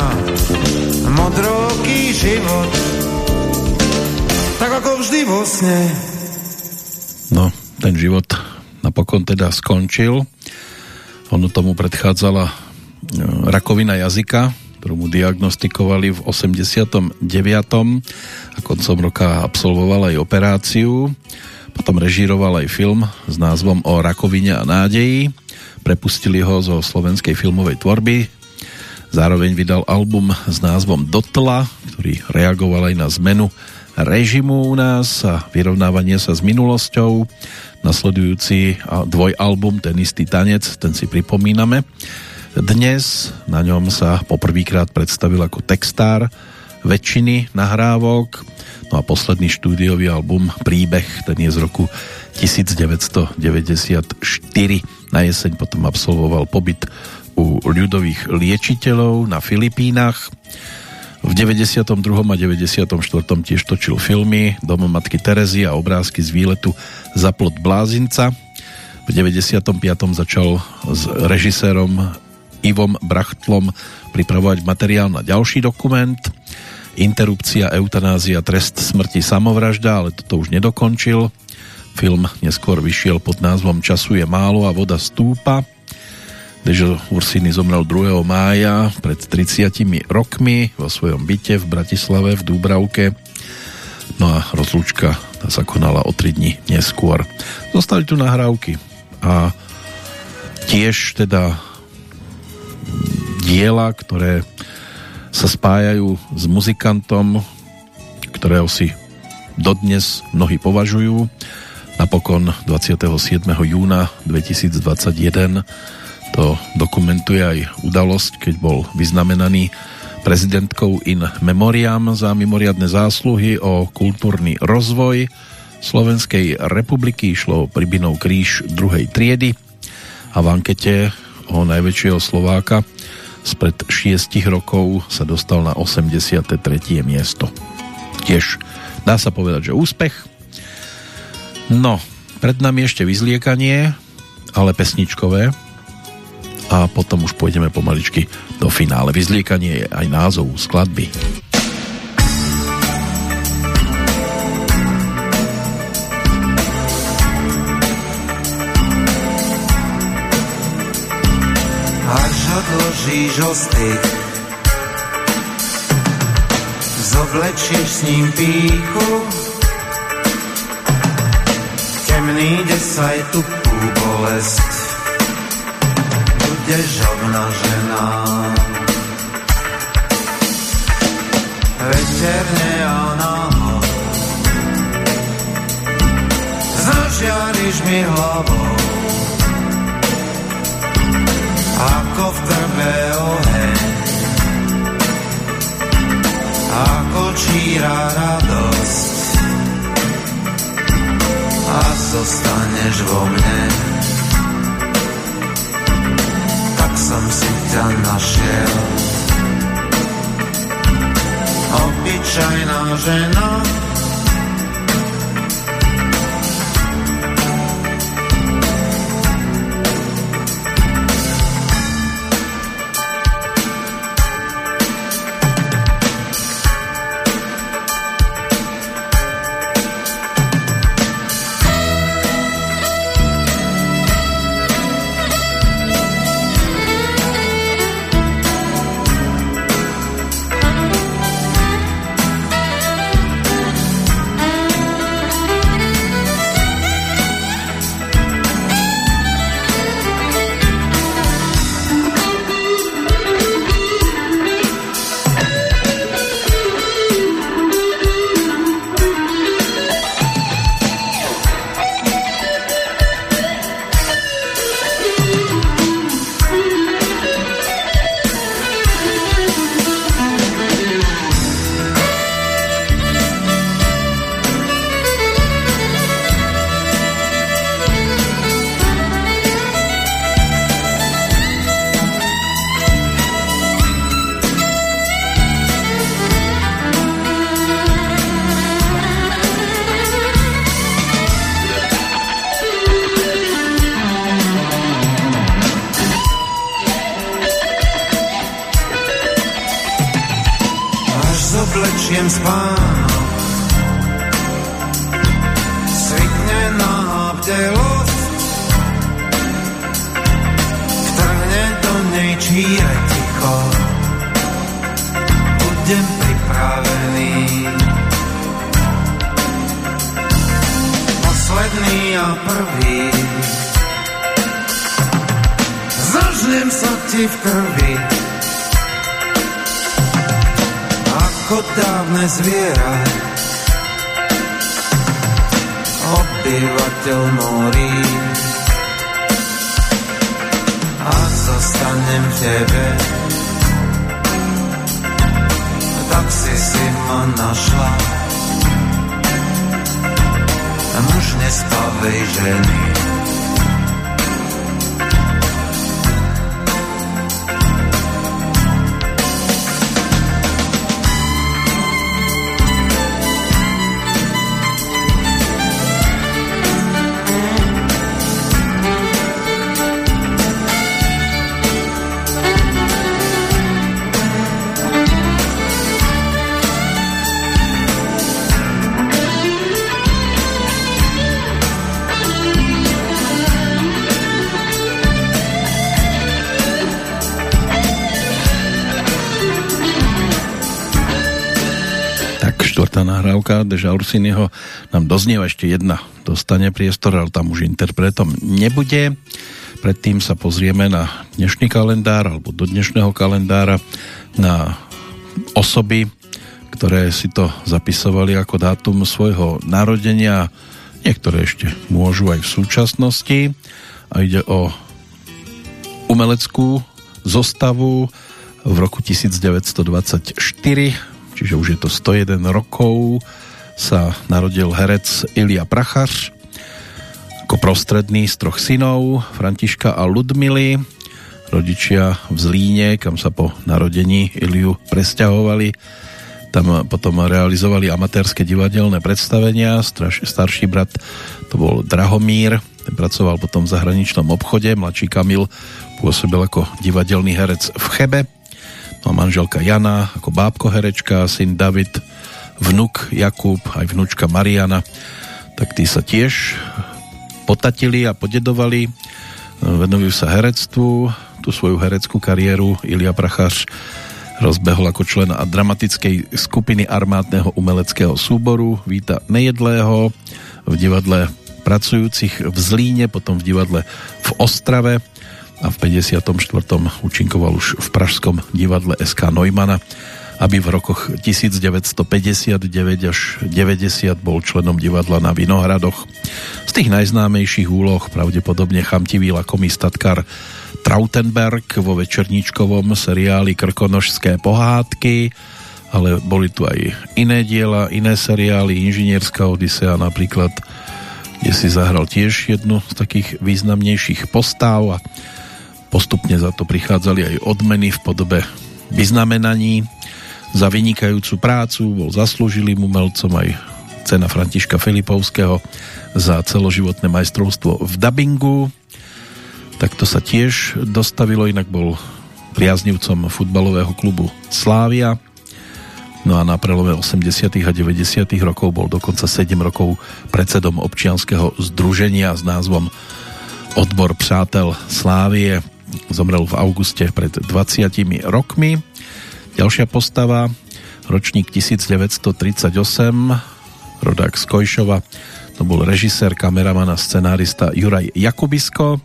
modroký život, tak ako vždy vo sne. No, ten život napokon teda skončil. Ono tomu predchádzala e, rakovina jazyka, ktorú mu diagnostikovali v 89. a koncom roka absolvoval aj operáciu. Potom režíroval aj film s názvom O rakovine a nádeji. Prepustili ho zo slovenskej filmovej tvorby. Zároveň vydal album s názvom Dotla, ktorý reagoval aj na zmenu režimu u nás a vyrovnávanie sa s minulosťou. Nasledujúci dvojalbum Ten istý tanec, ten si pripomíname dnes na ňom sa poprvýkrát predstavil ako textár väčšiny nahrávok. No a posledný štúdiový album Príbeh, ten je z roku 1994. Na jeseň potom absolvoval pobyt u ľudových liečiteľov na Filipínach. V 92. a 94. tiež točil filmy Dom matky Terezy a obrázky z výletu za plot Blázinca. V 95. začal s režisérom Ivom Brachtlom pripravovať materiál na ďalší dokument. Interrupcia, eutanázia, trest smrti, samovražda, ale toto už nedokončil. Film neskôr vyšiel pod názvom Času je málo a voda stúpa. Dežo Ursiny zomrel 2. mája pred 30 rokmi vo svojom byte v Bratislave v Dúbravke. No a rozlúčka sa konala o 3 dní neskôr. Zostali tu nahrávky a tiež teda diela, ktoré sa spájajú s muzikantom, ktorého si dodnes mnohí považujú. Napokon 27. júna 2021 to dokumentuje aj udalosť, keď bol vyznamenaný prezidentkou in memoriam za mimoriadne zásluhy o kultúrny rozvoj Slovenskej republiky. Išlo Pribinov kríž druhej triedy a v ankete o najväčšieho Slováka spred 6 rokov sa dostal na 83. miesto. Tiež dá sa povedať, že úspech. No, pred nami ešte vyzliekanie, ale pesničkové a potom už pôjdeme pomaličky do finále. Vyzliekanie je aj názov skladby. Odložíš ostych. Zovlečieš s ním píchu, temný desaj tupú bolest. Budeš obnažená. Večerne a náho zažiariš mi hlavou ako v krbe oheň. Ako číra radosť a zostaneš vo mne. Tak som si ťa našiel. Obyčajná žena, nahrávka Deža Ursiniho nám doznieva ešte jedna dostane priestor, ale tam už interpretom nebude. Predtým sa pozrieme na dnešný kalendár alebo do dnešného kalendára na osoby, ktoré si to zapisovali ako dátum svojho narodenia. Niektoré ešte môžu aj v súčasnosti. A ide o umeleckú zostavu v roku 1924 čiže už je to 101 rokov, sa narodil herec Ilia Prachař ako prostredný z troch synov, Františka a Ludmily. Rodičia v Zlíne, kam sa po narodení Iliu presťahovali. Tam potom realizovali amatérske divadelné predstavenia. Starší brat to bol Drahomír, ten pracoval potom v zahraničnom obchode. Mladší Kamil pôsobil ako divadelný herec v Chebe No manželka Jana, ako bábko herečka, syn David, vnuk Jakub, aj vnúčka Mariana, tak tí sa tiež potatili a podedovali, venujú sa herectvu, tú svoju hereckú kariéru Ilia Prachař rozbehol ako člen dramatickej skupiny armádneho umeleckého súboru Víta Nejedlého v divadle pracujúcich v Zlíne, potom v divadle v Ostrave a v 54. účinkoval už v Pražskom divadle SK Neumana, aby v rokoch 1959 až 90 bol členom divadla na Vinohradoch. Z tých najznámejších úloh pravdepodobne chamtivý lakomý statkar Trautenberg vo večerníčkovom seriáli Krkonožské pohádky, ale boli tu aj iné diela, iné seriály, Inžinierská Odisea napríklad, kde si zahral tiež jednu z takých významnejších postáv a Postupne za to prichádzali aj odmeny v podobe vyznamenaní za vynikajúcu prácu, bol zaslúžilým umelcom aj cena Františka Filipovského za celoživotné majstrovstvo v dabingu. Takto sa tiež dostavilo, inak bol priaznivcom futbalového klubu Slávia. No a na prelome 80. a 90. rokov bol dokonca 7 rokov predsedom občianského združenia s názvom Odbor přátel Slávie zomrel v auguste pred 20 rokmi. Ďalšia postava, ročník 1938, rodák z Kojšova, to bol režisér, kameraman a scenárista Juraj Jakubisko,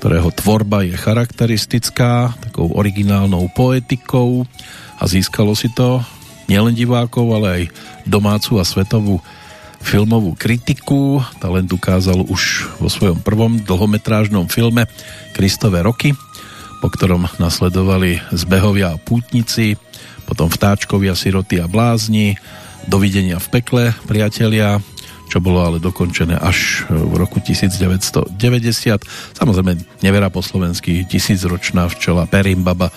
ktorého tvorba je charakteristická, takou originálnou poetikou a získalo si to nielen divákov, ale aj domácu a svetovú filmovú kritiku. Talent ukázal už vo svojom prvom dlhometrážnom filme Kristové roky, po ktorom nasledovali Zbehovia a pútnici, potom Vtáčkovia, siroty a blázni, Dovidenia v pekle, priatelia, čo bolo ale dokončené až v roku 1990. Samozrejme, nevera po slovensky, tisícročná včela, Perimbaba,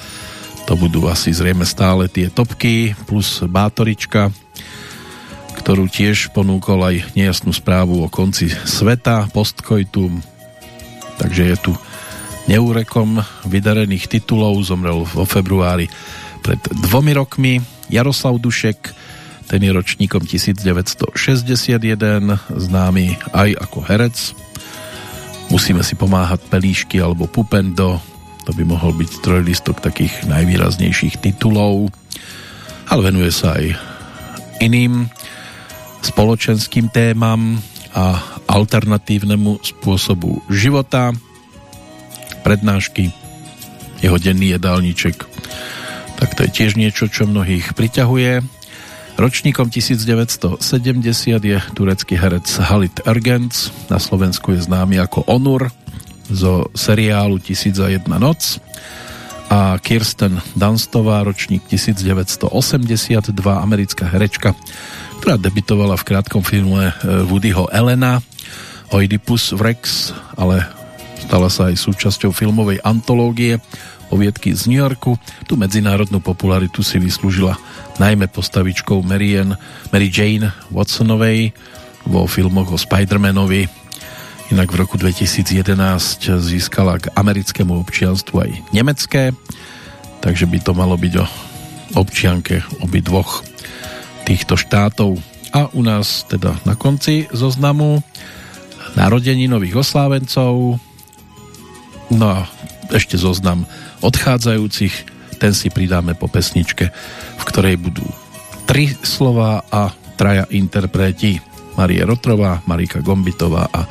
to budú asi zrejme stále tie topky, plus Bátorička, ktorú tiež ponúkol aj nejasnú správu o konci sveta, postkoitum, takže je tu neúrekom vydarených titulov, zomrel vo februári pred dvomi rokmi. Jaroslav Dušek, ten je ročníkom 1961, známy aj ako herec. Musíme si pomáhať pelíšky alebo pupendo, to by mohol byť trojlistok takých najvýraznejších titulov, ale venuje sa aj iným spoločenským témam a alternatívnemu spôsobu života, prednášky, jeho denný jedálniček, tak to je tiež niečo, čo mnohých priťahuje. Ročníkom 1970 je turecký herec Halit Ergens, na Slovensku je známy ako Onur zo seriálu 1001 noc. A Kirsten Dunstová, ročník 1982, americká herečka, ktorá debitovala v krátkom filme eh, Woodyho Elena Oedipus Rex, ale stala sa aj súčasťou filmovej antológie Poviedky z New Yorku. Tu medzinárodnú popularitu si vyslúžila najmä postavičkou Marian, Mary Jane Watsonovej vo filmoch o Spider-Manovi. Inak v roku 2011 získala k americkému občianstvu aj nemecké, takže by to malo byť o občianke obi dvoch týchto štátov. A u nás teda na konci zoznamu narodení nových oslávencov. No a ešte zoznam odchádzajúcich, ten si pridáme po pesničke, v ktorej budú tri slova a traja interpreti. Marie Rotrová, Marika Gombitová a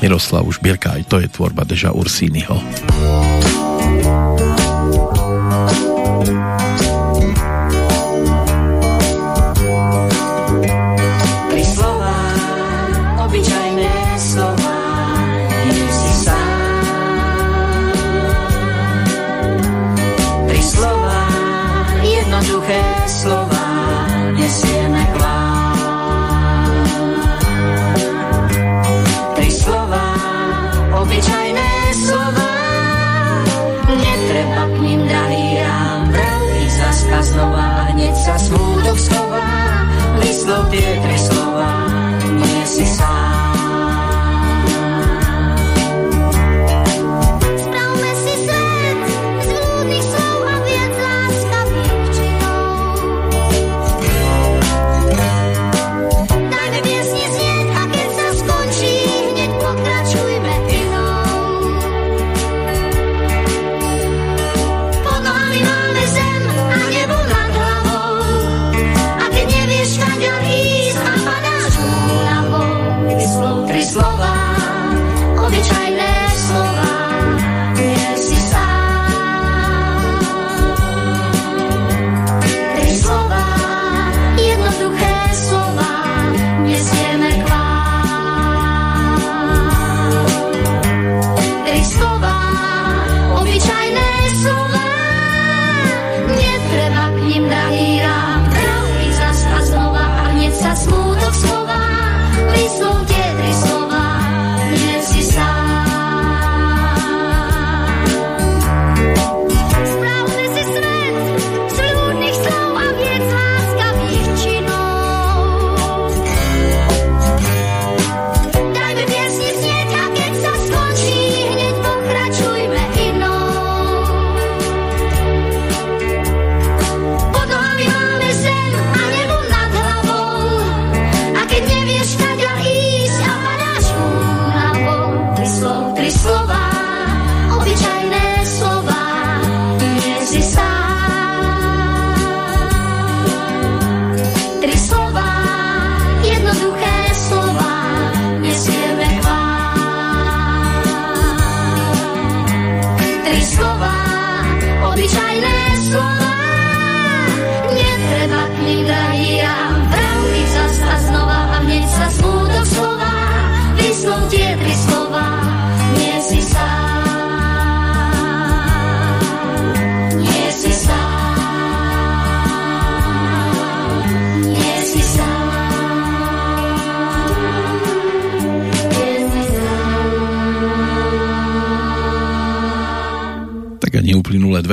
Miroslav Užbierka. Aj to je tvorba Deža Ursínyho.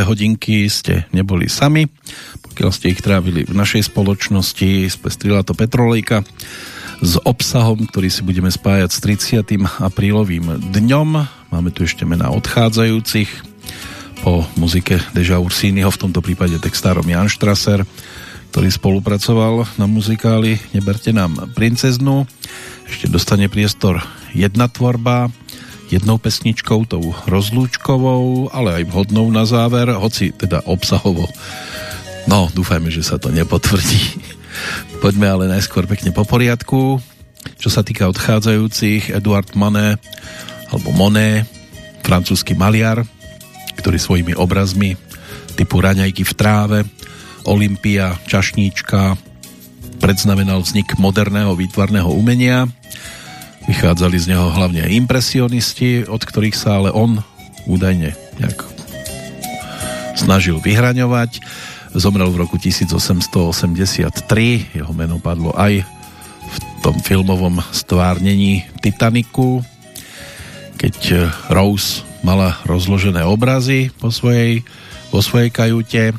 Hodinky ste neboli sami, pokiaľ ste ich trávili v našej spoločnosti, spestrila to Petrolejka s obsahom, ktorý si budeme spájať s 30. aprílovým dňom. Máme tu ešte mená odchádzajúcich po muzike Deža Ursínyho, v tomto prípade textárom Jan Strasser, ktorý spolupracoval na muzikáli Neberte nám princeznu. Ešte dostane priestor jedna tvorba, jednou pesničkou, tou rozlúčkovou, ale aj vhodnou na záver, hoci teda obsahovo. No, dúfajme, že sa to nepotvrdí. Poďme ale najskôr pekne po poriadku. Čo sa týka odchádzajúcich, Eduard Mané, alebo Monet, francúzsky maliar, ktorý svojimi obrazmi typu Raňajky v tráve Olympia, Čašníčka predznamenal vznik moderného výtvarného umenia. Vychádzali z neho hlavne impresionisti, od ktorých sa ale on údajne nejak snažil vyhraňovať. Zomrel v roku 1883, jeho meno padlo aj v tom filmovom stvárnení Titaniku, keď Rose mala rozložené obrazy po svojej, po svojej kajute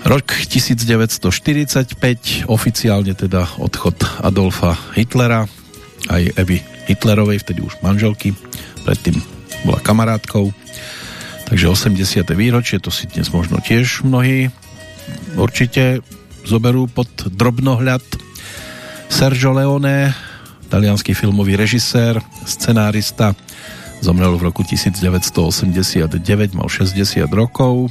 Rok 1945, oficiálne teda odchod Adolfa Hitlera, aj Evy Hitlerovej, vtedy už manželky, predtým bola kamarátkou. Takže 80. výročie, to si dnes možno tiež mnohí určite zoberú pod drobnohľad. Sergio Leone, talianský filmový režisér, scenárista, zomrel v roku 1989, mal 60 rokov.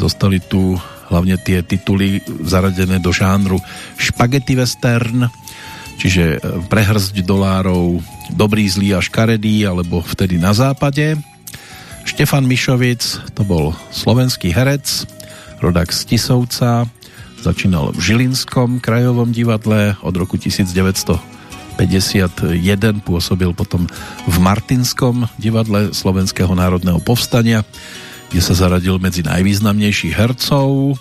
Zostali tu hlavne tie tituly zaradené do žánru špagety western, čiže e, prehrzť dolárov Dobrý, zlý a škaredý, alebo vtedy na západe. Štefan Mišovic, to bol slovenský herec, rodák z Tisovca, začínal v Žilinskom krajovom divadle od roku 1951 pôsobil potom v Martinskom divadle Slovenského národného povstania kde sa zaradil medzi najvýznamnejších hercov.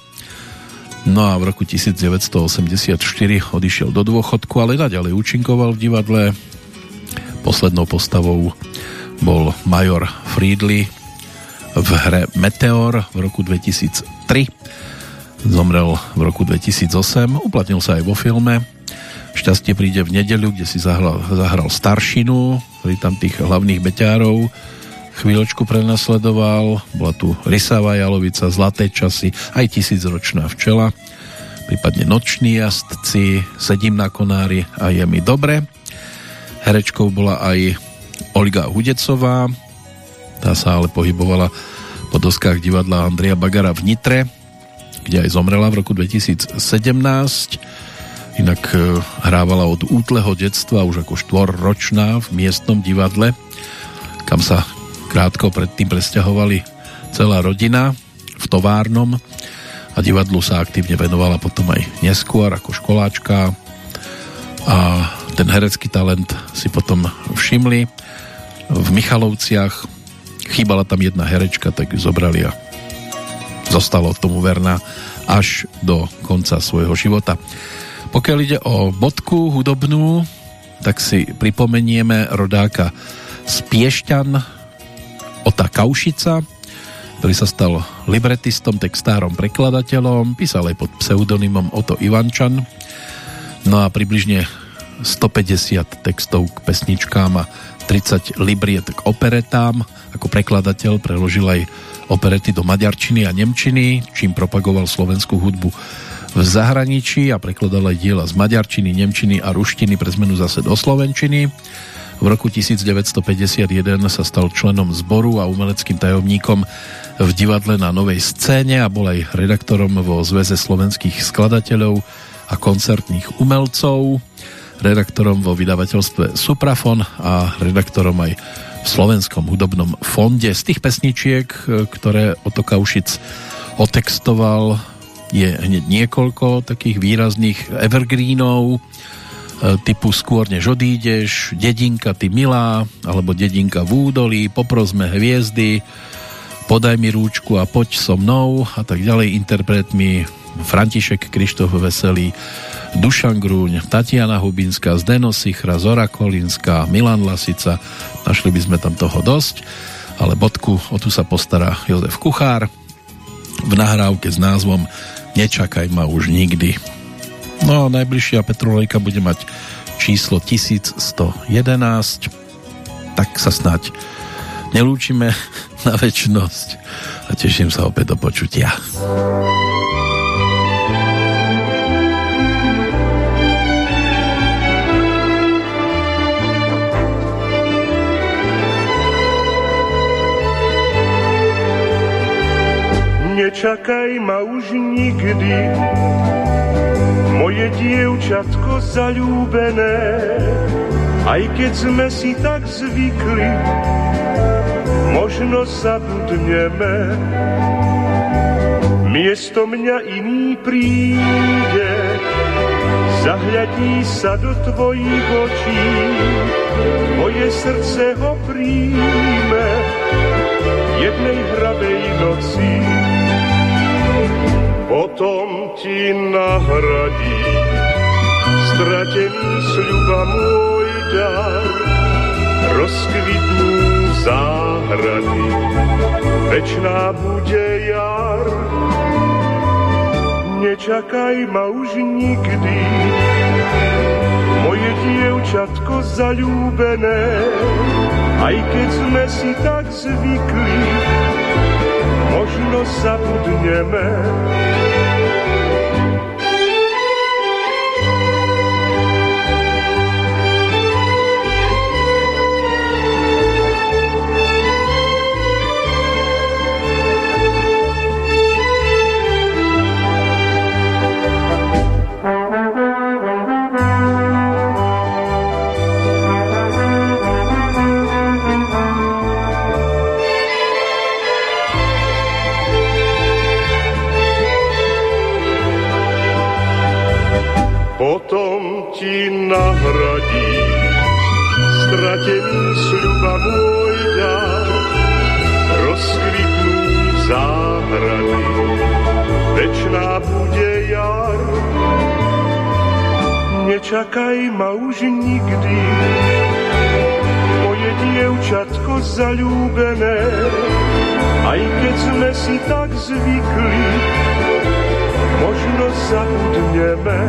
No a v roku 1984 odišiel do dôchodku, ale naďalej účinkoval v divadle. Poslednou postavou bol major Friedli v hre Meteor v roku 2003. Zomrel v roku 2008, uplatnil sa aj vo filme. Šťastie príde v nedeľu, kde si zahral, zahral staršinu, ktorý tam tých hlavných beťárov chvíľočku prenasledoval. Bola tu Rysavá jalovica, Zlaté časy, aj tisícročná včela, prípadne Noční jazdci, Sedím na konári a je mi dobre. Herečkou bola aj Olga Hudecová, tá sa ale pohybovala po doskách divadla Andrea Bagara v Nitre, kde aj zomrela v roku 2017. Inak e, hrávala od útleho detstva už ako štvorročná v miestnom divadle, kam sa krátko predtým presťahovali celá rodina v továrnom a divadlu sa aktívne venovala potom aj neskôr ako školáčka a ten herecký talent si potom všimli v Michalovciach chýbala tam jedna herečka, tak ju zobrali a zostalo tomu verná až do konca svojho života. Pokiaľ ide o bodku hudobnú, tak si pripomenieme rodáka z Piešťan, Ota Kaušica, ktorý sa stal libretistom, textárom, prekladateľom, písal aj pod pseudonymom Oto Ivančan. No a približne 150 textov k pesničkám a 30 libriet k operetám. Ako prekladateľ preložil aj operety do maďarčiny a nemčiny, čím propagoval slovenskú hudbu v zahraničí a prekladal aj diela z maďarčiny, nemčiny a ruštiny pre zmenu zase do slovenčiny. V roku 1951 sa stal členom zboru a umeleckým tajomníkom v divadle na Novej scéne a bol aj redaktorom vo Zveze slovenských skladateľov a koncertných umelcov, redaktorom vo vydavateľstve Suprafon a redaktorom aj v Slovenskom hudobnom fonde. Z tých pesničiek, ktoré Oto Kaušic otextoval, je hneď niekoľko takých výrazných evergreenov, typu skôr než odídeš, dedinka ty milá, alebo dedinka v údolí, poprosme hviezdy, podaj mi rúčku a poď so mnou a tak ďalej. Interpretmi František Krištof Veselý, Dušan Grúň, Tatiana Hubinská, Zdeno Sichra, Zora Kolinská, Milan Lasica, našli by sme tam toho dosť, ale bodku o tu sa postará Jozef Kuchár. V nahrávke s názvom Nečakaj ma už nikdy. No a najbližšia Petrolejka bude mať číslo 1111. Tak sa snáď nelúčime na väčnosť a teším sa opäť do počutia. Nečakaj ma už nikdy moje dievčatko zalúbené, aj keď sme si tak zvykli, možno zabudneme. Miesto mňa iný príde, zahľadí sa do tvojich očí, moje srdce ho príjme jednej hrabej noci potom ti nahradí stratený sľuba môj dar. Rozkvitnú záhrady, večná bude jar. Nečakaj ma už nikdy, moje dievčatko zalúbené, aj keď sme si tak zvykli, možno zabudneme. Nahradí stratený sľuba môj dar. Rozkvitnú záhrady, večná bude jar. Nečakaj ma už nikdy, moje dievčatko zalúbené, aj keď sme si tak zvykli, možno zabudneme.